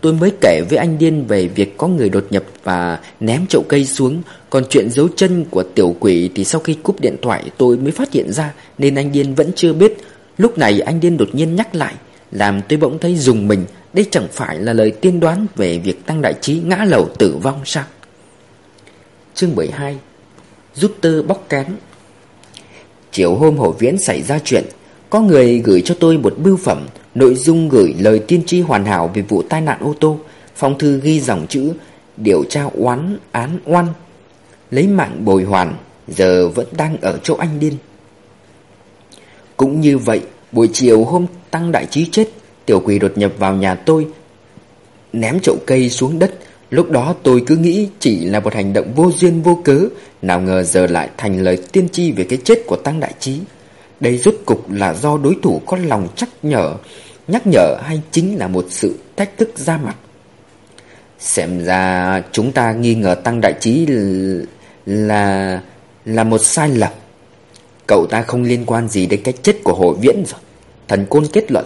Tôi mới kể với anh Điên về việc có người đột nhập và ném chậu cây xuống. Còn chuyện dấu chân của tiểu quỷ thì sau khi cúp điện thoại tôi mới phát hiện ra, Nên anh Điên vẫn chưa biết. Lúc này anh Điên đột nhiên nhắc lại, Làm tôi bỗng thấy dùng mình, Đây chẳng phải là lời tiên đoán Về việc Tăng Đại Trí ngã lầu tử vong sao? Chương 12 Rút tơ bóc kén. Chiều hôm Hổ Viễn xảy ra chuyện, Có người gửi cho tôi một bưu phẩm, Nội dung gửi lời tiên tri hoàn hảo Về vụ tai nạn ô tô, Phong thư ghi dòng chữ Điều tra oán án oan Lấy mạng bồi hoàn, Giờ vẫn đang ở chỗ anh Điên cũng như vậy, buổi chiều hôm Tăng Đại Trí chết, tiểu quỷ đột nhập vào nhà tôi, ném chậu cây xuống đất. Lúc đó tôi cứ nghĩ chỉ là một hành động vô duyên vô cớ, nào ngờ giờ lại thành lời tiên tri về cái chết của Tăng Đại Trí. Đây rốt cục là do đối thủ có lòng chắc nhở, nhắc nhở hay chính là một sự thách thức ra mặt. Xem ra chúng ta nghi ngờ Tăng Đại Trí là là một sai lầm. Cậu ta không liên quan gì đến cái chết của Hồ Viễn rồi. Thần Côn kết luận.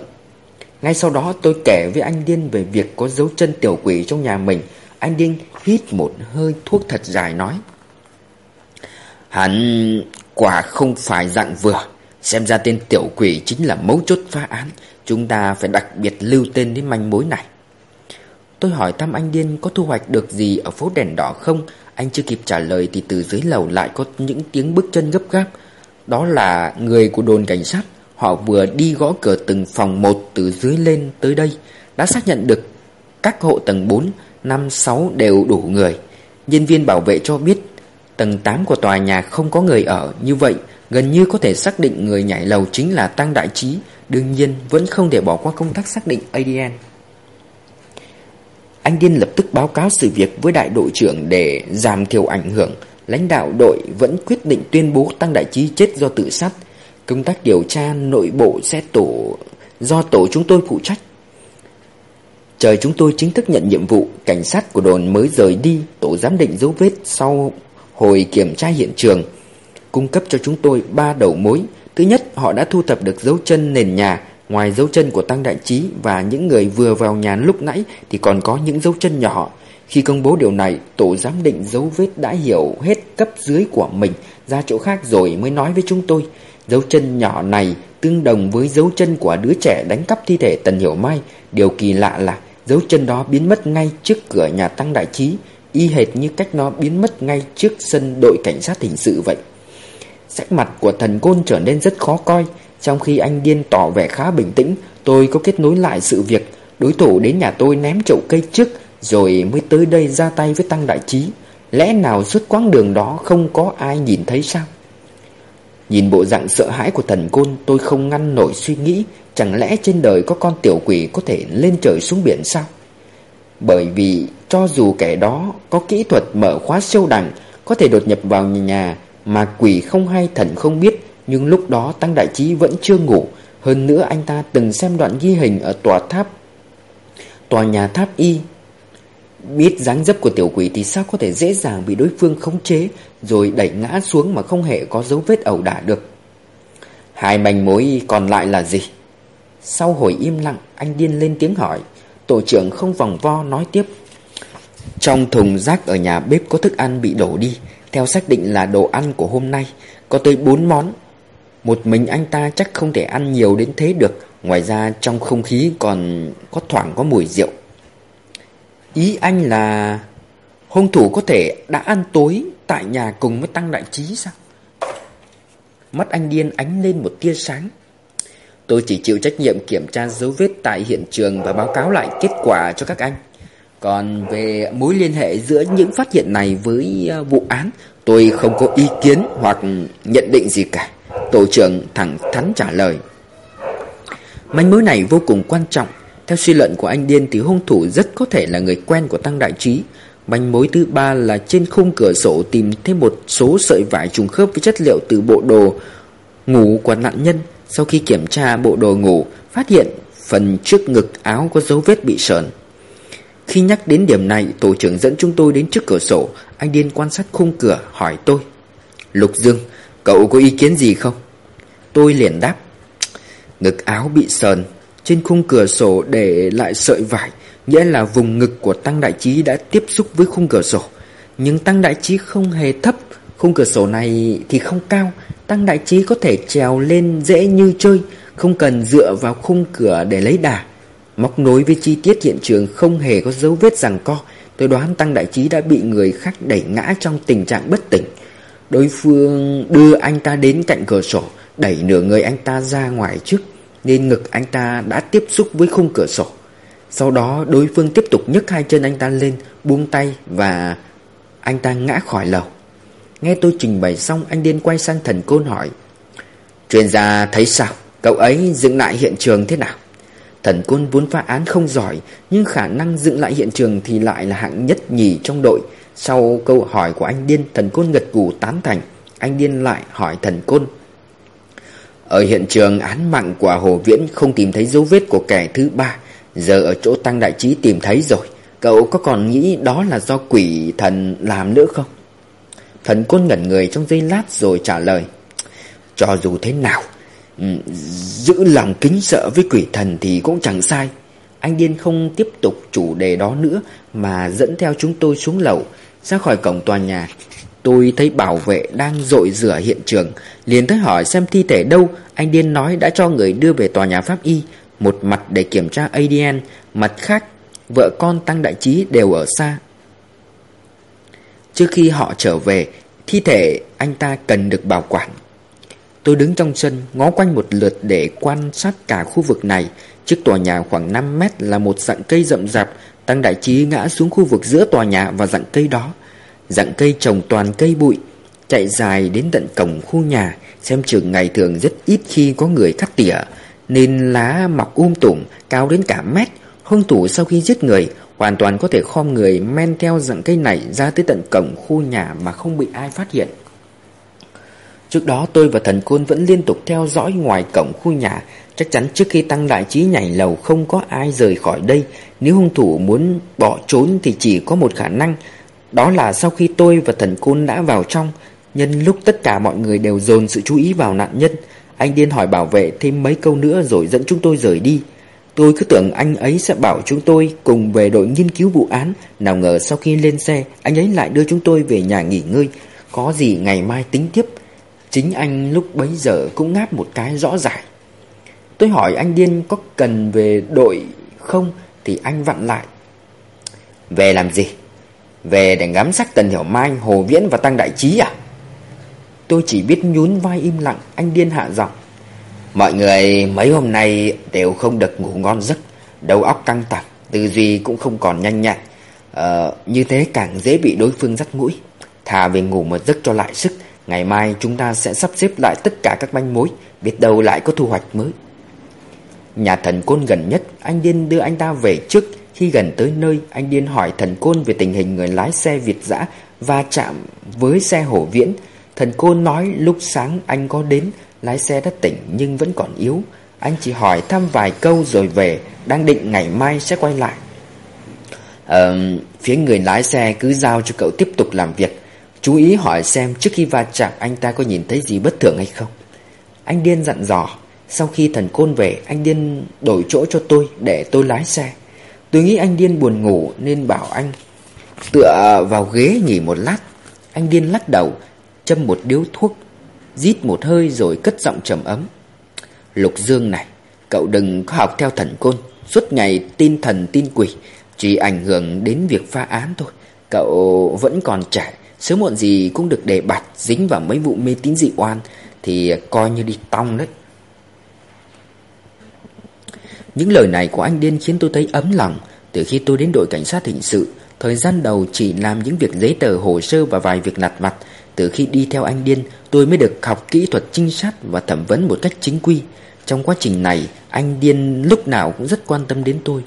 Ngay sau đó tôi kể với anh Điên về việc có dấu chân tiểu quỷ trong nhà mình. Anh Điên hít một hơi thuốc thật dài nói. Hắn quả không phải dạng vừa. Xem ra tên tiểu quỷ chính là mấu chốt phá án. Chúng ta phải đặc biệt lưu tên đến manh mối này. Tôi hỏi thăm anh Điên có thu hoạch được gì ở phố đèn đỏ không? Anh chưa kịp trả lời thì từ dưới lầu lại có những tiếng bước chân gấp gáp đó là người của đồn cảnh sát. Họ vừa đi gõ cửa từng phòng một từ dưới lên tới đây Đã xác nhận được các hộ tầng 4, 5, 6 đều đủ người. Nhân viên bảo vệ cho biết Tầng 8 của tòa nhà không có người ở. Như vậy gần như có thể xác định người nhảy lầu chính là Tăng Đại Trí. Đương nhiên vẫn không thể bỏ qua công tác xác định ADN Anh Điên lập tức báo cáo sự việc với đại đội trưởng để giảm thiểu ảnh hưởng. Lãnh đạo đội vẫn quyết định tuyên bố Tăng Đại Trí chết do tự sát. Công tác điều tra nội bộ sẽ tổ do tổ chúng tôi phụ trách. Trời chúng tôi chính thức nhận nhiệm vụ, cảnh sát của đồn mới rời đi, tổ giám định dấu vết sau hồi kiểm tra hiện trường, cung cấp cho chúng tôi ba đầu mối. Thứ nhất, họ đã thu thập được dấu chân nền nhà, ngoài dấu chân của Tăng Đại Trí và những người vừa vào nhà lúc nãy thì còn có những dấu chân nhỏ. Khi công bố điều này, tổ giám định dấu vết đã hiểu hết cấp dưới của mình ra chỗ khác rồi mới nói với chúng tôi. Dấu chân nhỏ này tương đồng với dấu chân của đứa trẻ đánh cắp thi thể Tần Hiểu Mai. Điều kỳ lạ là dấu chân đó biến mất ngay trước cửa nhà Tăng Đại Trí, y hệt như cách nó biến mất ngay trước sân đội cảnh sát hình sự vậy. Sắc mặt của thần côn trở nên rất khó coi, trong khi anh điên tỏ vẻ khá bình tĩnh, tôi có kết nối lại sự việc. Đối thủ đến nhà tôi ném chậu cây trước, rồi mới tới đây ra tay với Tăng Đại Trí. Lẽ nào suốt quãng đường đó không có ai nhìn thấy sao? Nhìn bộ dạng sợ hãi của thần côn, tôi không ngăn nổi suy nghĩ, Chẳng lẽ trên đời có con tiểu quỷ có thể lên trời xuống biển sao Bởi vì cho dù kẻ đó có kỹ thuật mở khóa siêu đẳng, Có thể đột nhập vào nhà mà quỷ không hay thần không biết, Nhưng lúc đó Tăng Đại Trí vẫn chưa ngủ Hơn nữa anh ta từng xem đoạn ghi hình ở tòa tháp, Tòa nhà tháp Y Biết dáng dấp của tiểu quỷ thì sao có thể dễ dàng bị đối phương khống chế, Rồi đẩy ngã xuống mà không hề có dấu vết ẩu đả được. Hai manh mối còn lại là gì? Sau hồi im lặng, anh điên lên tiếng hỏi. Tổ trưởng không vòng vo nói tiếp. Trong thùng rác ở nhà bếp có thức ăn bị đổ đi. Theo xác định là đồ ăn của hôm nay, Có tới 4 món. Một mình anh ta chắc không thể ăn nhiều đến thế được. Ngoài ra trong không khí còn có thoảng có mùi rượu. Ý anh là hung thủ có thể đã ăn tối tại nhà cùng với Tăng Đại Trí sao? Mắt anh điên ánh lên một tia sáng. Tôi chỉ chịu trách nhiệm kiểm tra dấu vết tại hiện trường và báo cáo lại kết quả cho các anh. Còn về mối liên hệ giữa những phát hiện này với à, vụ án, tôi không có ý kiến hoặc nhận định gì cả. Tổ trưởng thẳng thắn trả lời. Manh mối này vô cùng quan trọng theo suy luận của anh Điên thì hung thủ rất có thể là người quen của Tăng Đại Trí. Manh mối thứ ba là trên khung cửa sổ tìm thêm một số sợi vải trùng khớp với chất liệu từ bộ đồ ngủ của nạn nhân. Sau khi kiểm tra bộ đồ ngủ, phát hiện phần trước ngực áo có dấu vết bị sờn. Khi nhắc đến điểm này, tổ trưởng dẫn chúng tôi đến trước cửa sổ. Anh Điên quan sát khung cửa hỏi tôi. Lục Dương, cậu có ý kiến gì không? Tôi liền đáp. Ngực áo bị sờn, trên khung cửa sổ để lại sợi vải, Nghĩa là vùng ngực của Tăng Đại Trí đã tiếp xúc với khung cửa sổ. Nhưng Tăng Đại Trí không hề thấp, Khung cửa sổ này thì không cao. Tăng Đại Trí có thể trèo lên dễ như chơi, Không cần dựa vào khung cửa để lấy đà. Móc nối với chi tiết hiện trường không hề có dấu vết rằng co. Tôi đoán Tăng Đại Trí đã bị người khác đẩy ngã trong tình trạng bất tỉnh. Đối phương đưa anh ta đến cạnh cửa sổ, Đẩy nửa người anh ta ra ngoài trước nên ngực anh ta đã tiếp xúc với khung cửa sổ. Sau đó đối phương tiếp tục nhấc hai chân anh ta lên, buông tay và anh ta ngã khỏi lầu. Nghe tôi trình bày xong anh điên quay sang thần côn hỏi Chuyên gia thấy sao? Cậu ấy dựng lại hiện trường thế nào? Thần côn vốn phá án không giỏi Nhưng khả năng dựng lại hiện trường thì lại là hạng nhất nhì trong đội Sau câu hỏi của anh Điên Thần côn gật gù tán thành Anh Điên lại hỏi thần côn ở hiện trường, án mạng của Hồ Viễn không tìm thấy dấu vết của kẻ thứ ba. Giờ ở chỗ Tăng Đại Trí tìm thấy rồi. Cậu có còn nghĩ đó là do quỷ thần làm nữa không? Thần côn ngẩn người trong giây lát rồi trả lời. Cho dù thế nào ừ, Giữ lòng kính sợ với quỷ thần thì cũng chẳng sai. Anh Điên không tiếp tục chủ đề đó nữa, Mà dẫn theo chúng tôi xuống lầu, Ra khỏi cổng tòa nhà. Tôi thấy bảo vệ đang dội rửa hiện trường, liền tới hỏi xem thi thể đâu. Anh Điên nói đã cho người đưa về tòa nhà pháp y, Một mặt để kiểm tra ADN Mặt khác, Vợ con Tăng Đại Trí đều ở xa. Trước khi họ trở về, Thi thể anh ta cần được bảo quản. Tôi đứng trong sân, Ngó quanh một lượt để quan sát cả khu vực này. Trước tòa nhà khoảng 5 mét Là một dạng cây rậm rạp, Tăng Đại Trí ngã xuống khu vực giữa tòa nhà và dạng cây đó dặn cây trồng toàn cây bụi, Chạy dài đến tận cổng khu nhà, Xem chừng ngày thường rất ít khi có người cắt tỉa, Nên lá mọc um tùm, Cao đến cả mét. Hung thủ sau khi giết người, Hoàn toàn có thể khom người men theo dặn cây này ra tới tận cổng khu nhà mà không bị ai phát hiện. Trước đó, tôi và thần côn vẫn liên tục theo dõi ngoài cổng khu nhà. Chắc chắn trước khi tăng đại trí nhảy lầu, không có ai rời khỏi đây. Nếu hung thủ muốn bỏ trốn thì chỉ có một khả năng đó là sau khi tôi và thần côn đã vào trong, Nhân lúc tất cả mọi người đều dồn sự chú ý vào nạn nhân, Anh điên hỏi bảo vệ thêm mấy câu nữa rồi dẫn chúng tôi rời đi. Tôi cứ tưởng anh ấy sẽ bảo chúng tôi cùng về đội nghiên cứu vụ án, Nào ngờ sau khi lên xe, Anh ấy lại đưa chúng tôi về nhà nghỉ ngơi. Có gì ngày mai tính tiếp? Chính anh lúc bấy giờ cũng ngáp một cái rõ ràng. Tôi hỏi anh Điên có cần về đội không Thì anh vặn lại. Về làm gì? Về để ngắm sắc Tần Hiểu Mai Hồ Viễn và Tăng Đại Trí à? Tôi chỉ biết nhún vai im lặng Anh Điên hạ giọng. Mọi người mấy hôm nay đều không được ngủ ngon giấc Đầu óc căng thẳng Tư duy cũng không còn nhanh nhạy. Ờ, Như thế càng dễ bị đối phương dắt mũi. Thà về ngủ một giấc cho lại sức Ngày mai chúng ta sẽ sắp xếp lại tất cả các manh mối Biết đâu lại có thu hoạch mới. Nhà thần côn gần nhất Anh Điên đưa anh ta về trước. Khi gần tới nơi Anh Điên hỏi thần côn về tình hình người lái xe Việt dã và chạm với xe hổ viễn. Thần côn nói lúc sáng anh có đến Lái xe đã tỉnh nhưng vẫn còn yếu. Anh chỉ hỏi thăm vài câu rồi về Đang định ngày mai sẽ quay lại. Ờ, Phía người lái xe cứ giao cho cậu tiếp tục làm việc. Chú ý hỏi xem trước khi va chạm anh ta có nhìn thấy gì bất thường hay không. Anh Điên dặn dò. Sau khi thần côn về anh Điên đổi chỗ cho tôi để tôi lái xe. Tôi nghĩ anh Điên buồn ngủ nên bảo anh, Tựa vào ghế nghỉ một lát. Anh Điên lắc đầu, Châm một điếu thuốc, Rít một hơi rồi cất giọng trầm ấm. Lục Dương này, Cậu đừng có học theo thần côn, Suốt ngày tin thần tin quỷ, Chỉ ảnh hưởng đến việc pha án thôi. Cậu vẫn còn trẻ, Sớm muộn gì cũng được đề bạt Dính vào mấy vụ mê tín dị oan, Thì coi như đi tong đấy. Những lời này của anh Điên khiến tôi thấy ấm lòng. Từ khi tôi đến đội cảnh sát hình sự, Thời gian đầu chỉ làm những việc giấy tờ hồ sơ và vài việc lặt vặt. Từ khi đi theo anh Điên, Tôi mới được học kỹ thuật trinh sát và thẩm vấn một cách chính quy. Trong quá trình này, Anh Điên lúc nào cũng rất quan tâm đến tôi.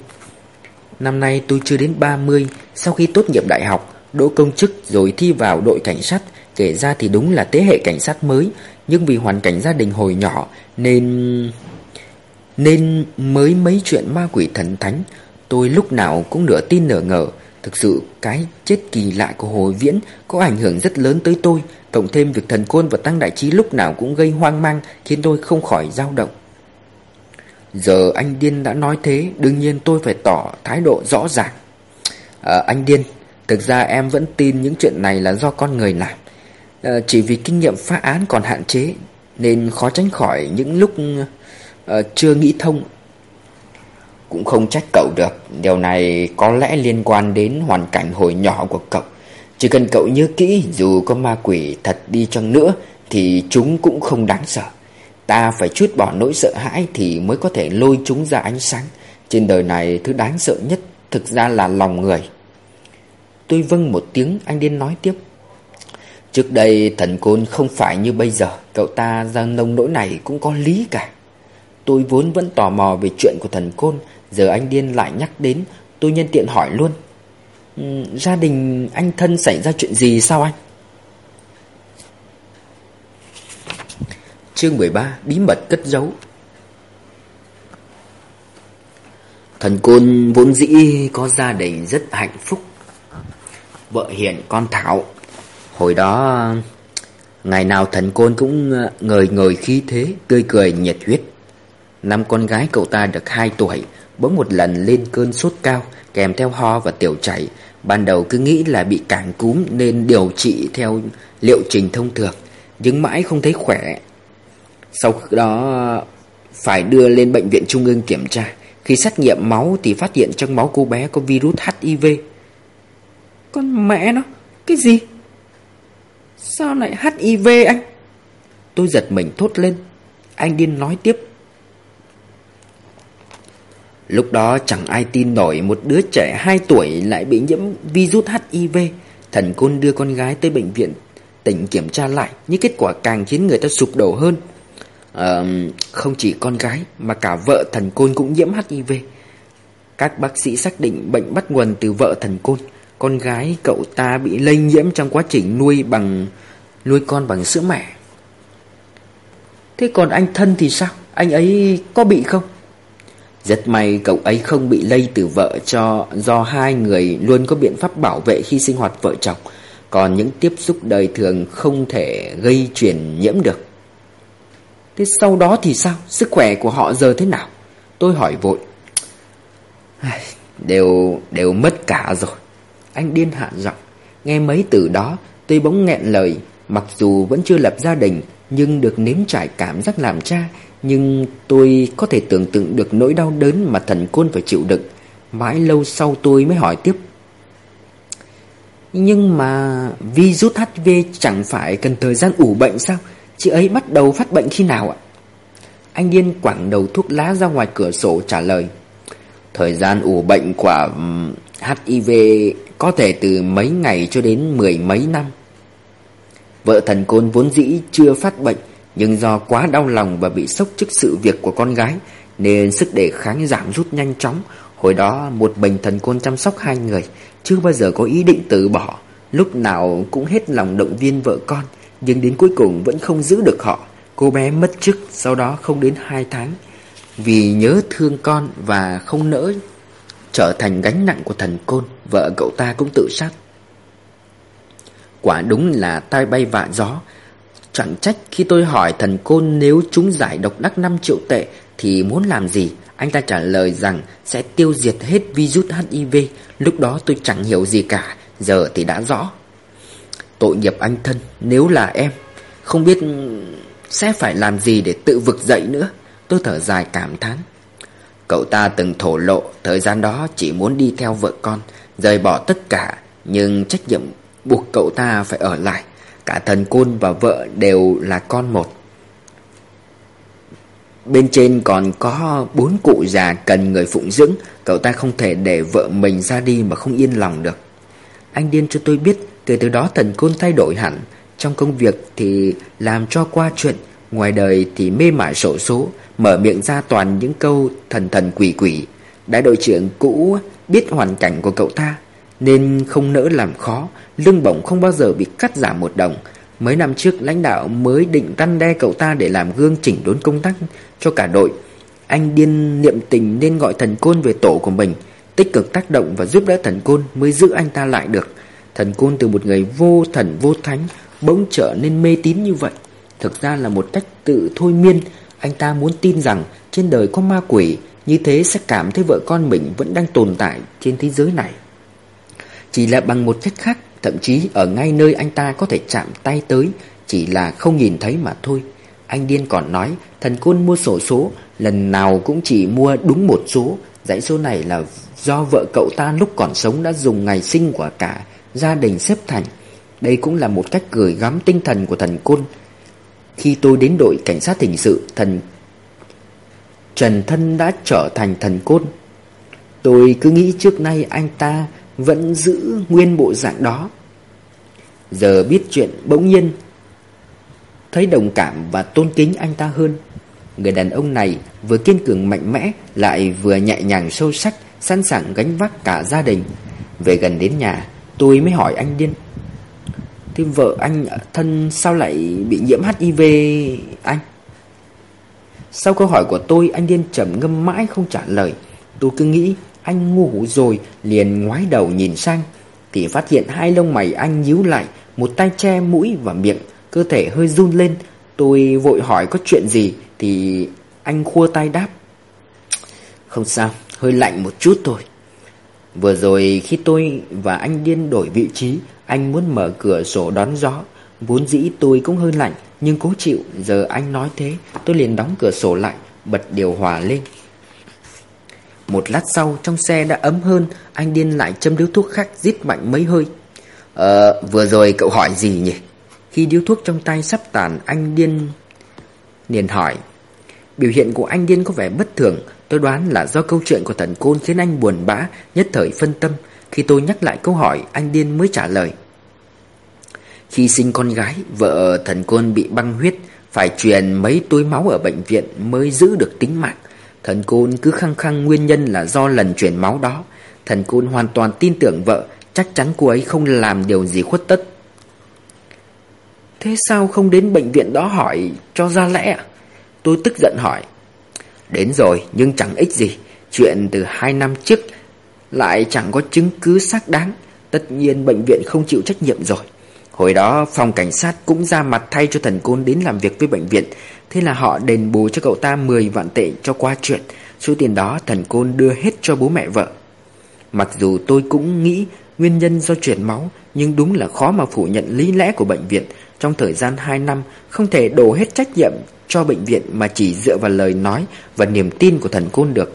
Năm nay tôi chưa đến 30 Sau khi tốt nghiệp đại học, Đỗ công chức rồi thi vào đội cảnh sát. Kể ra thì đúng là thế hệ cảnh sát mới, Nhưng vì hoàn cảnh gia đình hồi nhỏ, Nên... Nên mới mấy chuyện ma quỷ thần thánh Tôi lúc nào cũng nửa tin nửa ngờ. Thực sự cái chết kỳ lạ của Hồ Viễn Có ảnh hưởng rất lớn tới tôi Cộng thêm việc thần côn và tăng đại trí lúc nào cũng gây hoang mang Khiến tôi không khỏi dao động. Giờ anh Điên đã nói thế Đương nhiên tôi phải tỏ thái độ rõ ràng. À, Anh Điên Thực ra em vẫn tin những chuyện này là do con người làm. À, Chỉ vì kinh nghiệm phá án còn hạn chế Nên khó tránh khỏi những lúc uh, chưa nghĩ thông. Cũng không trách cậu được. Điều này có lẽ liên quan đến hoàn cảnh hồi nhỏ của cậu. Chỉ cần cậu nhớ kỹ Dù có ma quỷ thật đi chăng nữa Thì chúng cũng không đáng sợ. Ta phải chút bỏ nỗi sợ hãi Thì mới có thể lôi chúng ra ánh sáng. Trên đời này thứ đáng sợ nhất Thực ra là lòng người. Tôi vâng một tiếng anh điên nói tiếp. Trước đây thần côn không phải như bây giờ. Cậu ta ra nông nỗi này cũng có lý cả. Tôi vốn vẫn tò mò về chuyện của thần côn. Giờ anh điên lại nhắc đến Tôi nhân tiện hỏi luôn. Ừ, gia đình anh thân xảy ra chuyện gì sao anh? Chương 13 Bí mật cất giấu. Thần côn vốn dĩ có gia đình rất hạnh phúc. Vợ hiền con Thảo. Hồi đó, ngày nào thần côn cũng ngời ngời khí thế, tươi cười nhiệt huyết. Năm con gái cậu ta được 2 tuổi, bỗng một lần lên cơn sốt cao, kèm theo ho và tiểu chảy. Ban đầu cứ nghĩ là bị cảm cúm nên điều trị theo liệu trình thông thường, nhưng mãi không thấy khỏe. Sau đó phải đưa lên bệnh viện trung ương kiểm tra. Khi xét nghiệm máu thì phát hiện trong máu cô bé có virus HIV. Con mẹ nó Cái gì Sao lại HIV anh Tôi giật mình thốt lên Anh điên nói tiếp Lúc đó chẳng ai tin nổi một đứa trẻ 2 tuổi lại bị nhiễm virus HIV Thần côn đưa con gái tới bệnh viện tỉnh kiểm tra lại Nhưng kết quả càng khiến người ta sụp đổ hơn. À, Không chỉ con gái mà cả vợ thần côn cũng nhiễm HIV Các bác sĩ xác định bệnh bắt nguồn từ vợ thần côn. Con gái cậu ta bị lây nhiễm trong quá trình nuôi bằng nuôi con bằng sữa mẹ. Thế còn anh thân thì sao? Anh ấy có bị không? Rất may cậu ấy không bị lây từ vợ cho, do hai người luôn có biện pháp bảo vệ khi sinh hoạt vợ chồng. Còn những tiếp xúc đời thường không thể gây truyền nhiễm được. Thế sau đó thì sao? Sức khỏe của họ giờ thế nào? Tôi hỏi vội. Đều đều mất cả rồi. Anh điên hạn giọng. Nghe mấy từ đó, tôi bỗng nghẹn lời. Mặc dù vẫn chưa lập gia đình nhưng được nếm trải cảm giác làm cha, Nhưng tôi có thể tưởng tượng được nỗi đau đớn Mà thần côn phải chịu đựng. Mãi lâu sau tôi mới hỏi tiếp. Nhưng mà virus HIV chẳng phải cần thời gian ủ bệnh sao? Chị ấy bắt đầu phát bệnh khi nào ạ? Anh yên quẳng đầu thuốc lá ra ngoài cửa sổ trả lời. Thời gian ủ bệnh của HIV có thể từ mấy ngày cho đến mười mấy năm. Vợ thần côn vốn dĩ chưa phát bệnh, Nhưng do quá đau lòng và bị sốc trước sự việc của con gái, Nên sức đề kháng giảm rút nhanh chóng. Hồi đó, một mình thần côn chăm sóc hai người, Chưa bao giờ có ý định từ bỏ. Lúc nào cũng hết lòng động viên vợ con, Nhưng đến cuối cùng vẫn không giữ được họ. Cô bé mất chức, sau đó không đến hai tháng. Vì nhớ thương con và không nỡ trở thành gánh nặng của thần côn, Vợ cậu ta cũng tự sát. Quả đúng là tai bay vạ gió Chẳng trách khi tôi hỏi thần côn nếu chúng giải độc đắc 5 triệu tệ thì muốn làm gì? Anh ta trả lời rằng sẽ tiêu diệt hết virus HIV. Lúc đó tôi chẳng hiểu gì cả, giờ thì đã rõ. Tội nghiệp anh thân, nếu là em, không biết sẽ phải làm gì để tự vực dậy nữa. Tôi thở dài cảm thán. Cậu ta từng thổ lộ thời gian đó chỉ muốn đi theo vợ con, rời bỏ tất cả, nhưng trách nhiệm buộc cậu ta phải ở lại. Cả thần côn và vợ đều là con một. Bên trên còn có bốn cụ già cần người phụng dưỡng, cậu ta không thể để vợ mình ra đi mà không yên lòng được. Anh điên cho tôi biết, từ từ đó thần côn thay đổi hẳn. Trong công việc thì làm cho qua chuyện, ngoài đời thì mê mải sổ số, mở miệng ra toàn những câu thần thần quỷ quỷ. Đại đội trưởng cũ biết hoàn cảnh của cậu ta, nên không nỡ làm khó, lương bổng không bao giờ bị cắt giảm một đồng. Mấy năm trước lãnh đạo mới định răn đe cậu ta để làm gương chỉnh đốn công tác cho cả đội. Anh điên niệm tình nên gọi thần côn về tổ của mình, tích cực tác động và giúp đỡ thần côn mới giữ anh ta lại được. Thần côn từ một người vô thần vô thánh bỗng trở nên mê tín như vậy. Thực ra là một cách tự thôi miên, anh ta muốn tin rằng trên đời có ma quỷ, như thế sẽ cảm thấy vợ con mình vẫn đang tồn tại trên thế giới này. Chỉ là bằng một cách khác, Thậm chí ở ngay nơi anh ta có thể chạm tay tới, Chỉ là không nhìn thấy mà thôi. Anh điên còn nói, Thần côn mua sổ số, Lần nào cũng chỉ mua đúng một số. Dãy số này là do vợ cậu ta lúc còn sống đã dùng ngày sinh của cả gia đình xếp thành. Đây cũng là một cách gửi gắm tinh thần của thần côn. Khi tôi đến đội cảnh sát hình sự, Thần Trần Thân đã trở thành thần côn. Tôi cứ nghĩ trước nay anh ta vẫn giữ nguyên bộ dạng đó. Giờ biết chuyện bỗng nhiên thấy đồng cảm và tôn kính anh ta hơn. Người đàn ông này vừa kiên cường mạnh mẽ lại vừa nhẹ nhàng sâu sắc, sẵn sàng gánh vác cả gia đình. Về gần đến nhà, tôi mới hỏi anh Điên. Thì vợ anh thân sao lại bị nhiễm HIV anh? Sau câu hỏi của tôi, anh Điên trầm ngâm mãi không trả lời. Tôi cứ nghĩ anh ngủ rồi, liền ngoái đầu nhìn sang. Thì phát hiện hai lông mày anh nhíu lại, Một tay che mũi và miệng, Cơ thể hơi run lên. Tôi vội hỏi có chuyện gì, Thì anh khua tay đáp. Không sao, Hơi lạnh một chút thôi. Vừa rồi khi tôi và anh điên đổi vị trí, Anh muốn mở cửa sổ đón gió. Vốn dĩ tôi cũng hơi lạnh, Nhưng cố chịu, Giờ anh nói thế, Tôi liền đóng cửa sổ lại, Bật điều hòa lên một lát sau, trong xe đã ấm hơn, Anh điên lại châm điếu thuốc khác Giết mạnh mấy hơi. Ờ vừa rồi cậu hỏi gì nhỉ? Khi điếu thuốc trong tay sắp tàn, Anh điên liền hỏi. Biểu hiện của anh điên có vẻ bất thường. Tôi đoán là do câu chuyện của thần côn khiến anh buồn bã, Nhất thời phân tâm. Khi tôi nhắc lại câu hỏi, Anh điên mới trả lời. Khi sinh con gái, Vợ thần côn bị băng huyết, Phải truyền mấy túi máu ở bệnh viện Mới giữ được tính mạng. Thần Côn cứ khăng khăng nguyên nhân là do lần chuyển máu đó. Thần Côn hoàn toàn tin tưởng vợ, Chắc chắn cô ấy không làm điều gì khuất tất. Thế sao không đến bệnh viện đó hỏi cho ra lẽ? Tôi tức giận hỏi. Đến rồi, nhưng chẳng ích gì. Chuyện từ hai năm trước Lại chẳng có chứng cứ xác đáng. Tất nhiên bệnh viện không chịu trách nhiệm rồi. Hồi đó phòng cảnh sát cũng ra mặt thay cho thần côn đến làm việc với bệnh viện. Thế là họ đền bù cho cậu ta 10 vạn tệ cho qua chuyện. Số tiền đó thần côn đưa hết cho bố mẹ vợ. Mặc dù tôi cũng nghĩ nguyên nhân do chuyển máu, Nhưng đúng là khó mà phủ nhận lý lẽ của bệnh viện. Trong thời gian 2 năm, không thể đổ hết trách nhiệm cho bệnh viện Mà chỉ dựa vào lời nói và niềm tin của thần côn được.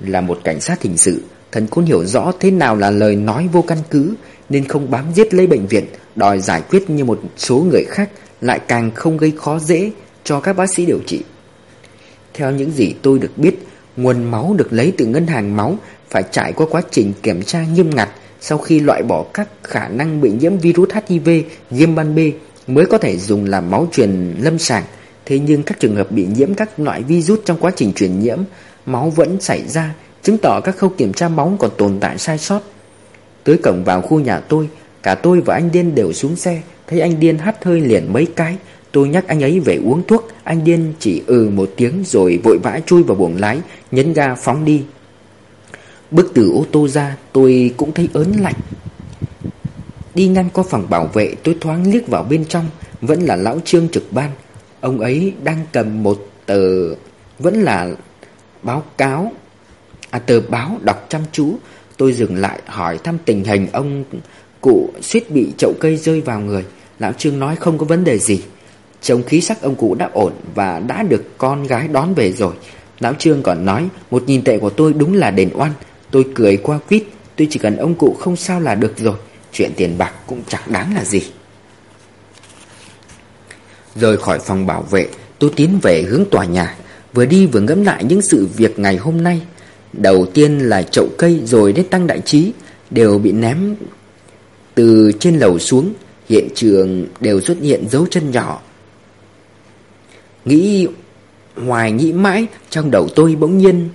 Là một cảnh sát hình sự, Thần côn hiểu rõ thế nào là lời nói vô căn cứ, Nên không bám giết lấy bệnh viện, Đòi giải quyết như một số người khác, Lại càng không gây khó dễ cho các bác sĩ điều trị. Theo những gì tôi được biết Nguồn máu được lấy từ ngân hàng máu Phải trải qua quá trình kiểm tra nghiêm ngặt Sau khi loại bỏ các khả năng bị nhiễm virus HIV, viêm ban B Mới có thể dùng làm máu truyền lâm sàng. Thế nhưng các trường hợp bị nhiễm các loại virus trong quá trình truyền nhiễm Máu vẫn xảy ra Chứng tỏ các khâu kiểm tra máu còn tồn tại sai sót. Tới cổng vào khu nhà tôi Cả tôi và anh Điên đều xuống xe Thấy anh Điên hắt hơi liền mấy cái Tôi nhắc anh ấy về uống thuốc. Anh Điên chỉ ừ một tiếng rồi vội vã chui vào buồng lái, Nhấn ga phóng đi. Bước từ ô tô ra, tôi cũng thấy ớn lạnh. Đi ngang qua phòng bảo vệ, tôi thoáng liếc vào bên trong, Vẫn là lão trương trực ban. Ông ấy đang cầm một tờ, Vẫn là báo cáo À tờ báo đọc chăm chú. Tôi dừng lại hỏi thăm tình hình ông cụ suýt bị chậu cây rơi vào người. Lão Trương nói không có vấn đề gì. Trông khí sắc ông cụ đã ổn Và đã được con gái đón về rồi. Lão Trương còn nói, Một nhìn tệ của tôi đúng là đền oan. Tôi cười qua quýt Tôi chỉ cần ông cụ không sao là được rồi. Chuyện tiền bạc cũng chẳng đáng là gì. Rời khỏi phòng bảo vệ, Tôi tiến về hướng tòa nhà, Vừa đi vừa ngẫm lại những sự việc ngày hôm nay. Đầu tiên là chậu cây rồi đến tăng đại trí, Đều bị ném từ trên lầu xuống. Hiện trường đều xuất hiện dấu chân nhỏ. Nghĩ hoài, nghĩ mãi, Trong đầu tôi bỗng nhiên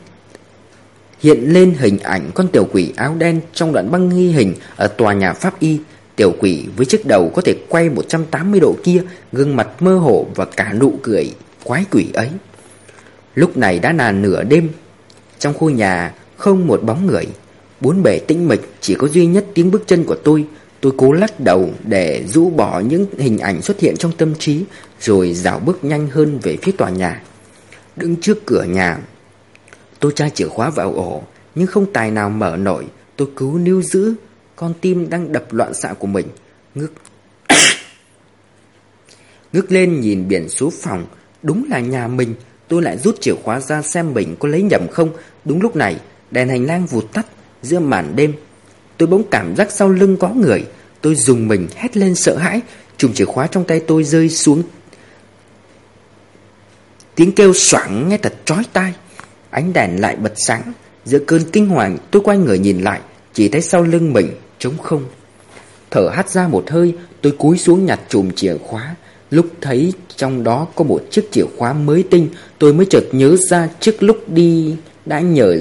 Hiện lên hình ảnh con tiểu quỷ áo đen Trong đoạn băng ghi hình Ở tòa nhà Pháp Y. Tiểu quỷ với chiếc đầu có thể quay 180 độ kia, Gương mặt mơ hồ và cả nụ cười quái quỷ ấy. Lúc này đã là nửa đêm, Trong khu nhà không một bóng người. Bốn bể tĩnh mịch, Chỉ có duy nhất tiếng bước chân của tôi. Tôi cố lắc đầu để rũ bỏ những hình ảnh xuất hiện trong tâm trí, Rồi dạo bước nhanh hơn về phía tòa nhà. Đứng trước cửa nhà, Tôi tra chìa khóa vào ổ, Nhưng không tài nào mở nổi. Tôi cứu níu giữ, Con tim đang đập loạn xạ của mình. Ngước Ngước lên nhìn biển số phòng. Đúng là nhà mình. Tôi lại rút chìa khóa ra xem mình có lấy nhầm không. Đúng lúc này, Đèn hành lang vụt tắt Giữa màn đêm. Tôi bỗng cảm giác sau lưng có người. Tôi dùng mình hét lên sợ hãi. Chùm chìa khóa trong tay tôi rơi xuống. Tiếng kêu xoảng nghe thật trói tai. Ánh đèn lại bật sáng. Giữa cơn kinh hoàng, tôi quay người nhìn lại. Chỉ thấy sau lưng mình trống không. Thở hắt ra một hơi, Tôi cúi xuống nhặt chùm chìa khóa. Lúc thấy trong đó có một chiếc chìa khóa mới tinh, Tôi mới chợt nhớ ra trước lúc đi Đã nhờ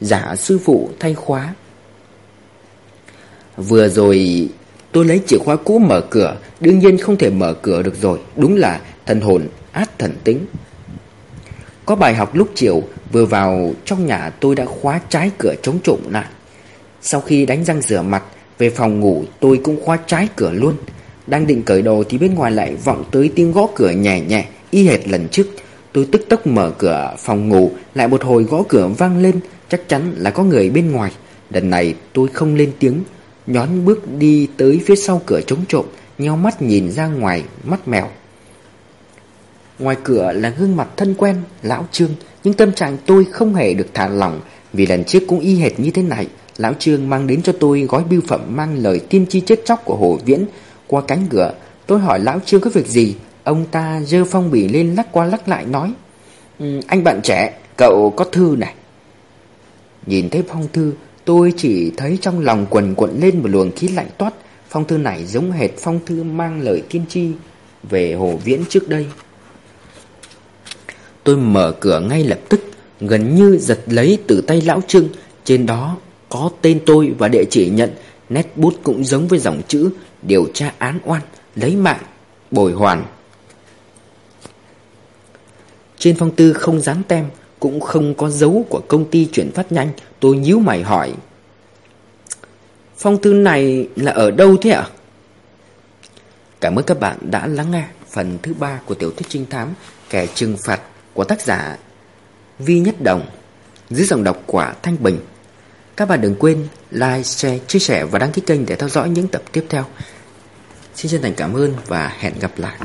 giả sư phụ thay khóa. Vừa rồi, tôi lấy chìa khóa cũ mở cửa, Đương nhiên không thể mở cửa được rồi, Đúng là thần hồn át thần tính. Có bài học lúc chiều, Vừa vào trong nhà tôi đã khóa trái cửa chống trộm lại Sau khi đánh răng rửa mặt, Về phòng ngủ tôi cũng khóa trái cửa luôn. Đang định cởi đồ thì bên ngoài lại vọng tới tiếng gõ cửa nhẹ nhẹ, Y hệt lần trước. Tôi tức tốc mở cửa phòng ngủ, Lại một hồi gõ cửa vang lên, Chắc chắn là có người bên ngoài. Lần này tôi không lên tiếng Nhón bước đi tới phía sau cửa chống trộm Nheo mắt nhìn ra ngoài mắt mèo. Ngoài cửa là gương mặt thân quen Lão Trương Nhưng tâm trạng tôi không hề được thả lỏng Vì lần trước cũng y hệt như thế này. Lão Trương mang đến cho tôi gói bưu phẩm Mang lời tiên tri chết chóc của Hồ Viễn. Qua cánh cửa Tôi hỏi Lão Trương có việc gì? Ông ta dơ phong bì lên lắc qua lắc lại nói um, Anh bạn trẻ Cậu có thư này. Nhìn thấy phong thư Tôi chỉ thấy trong lòng quần cuộn lên một luồng khí lạnh toát. Phong thư này giống hệt phong thư mang lời tiên tri Về Hồ Viễn trước đây. Tôi mở cửa ngay lập tức Gần như giật lấy từ tay lão trưng, Trên đó có tên tôi và địa chỉ nhận. Nét bút cũng giống với dòng chữ Điều tra án oan Lấy mạng Bồi hoàn. Trên phong tư không dán tem cũng không có dấu của công ty chuyển phát nhanh Tôi nhíu mày hỏi Phong thư này là ở đâu thế ạ? Cảm ơn các bạn đã lắng nghe phần thứ ba của tiểu thuyết trinh thám Kẻ trừng phạt của tác giả Vi Nhất Đồng dưới dòng đọc quả Thanh Bình. Các bạn đừng quên like, share, chia sẻ và đăng ký kênh để theo dõi những tập tiếp theo. Xin chân thành cảm ơn và hẹn gặp lại.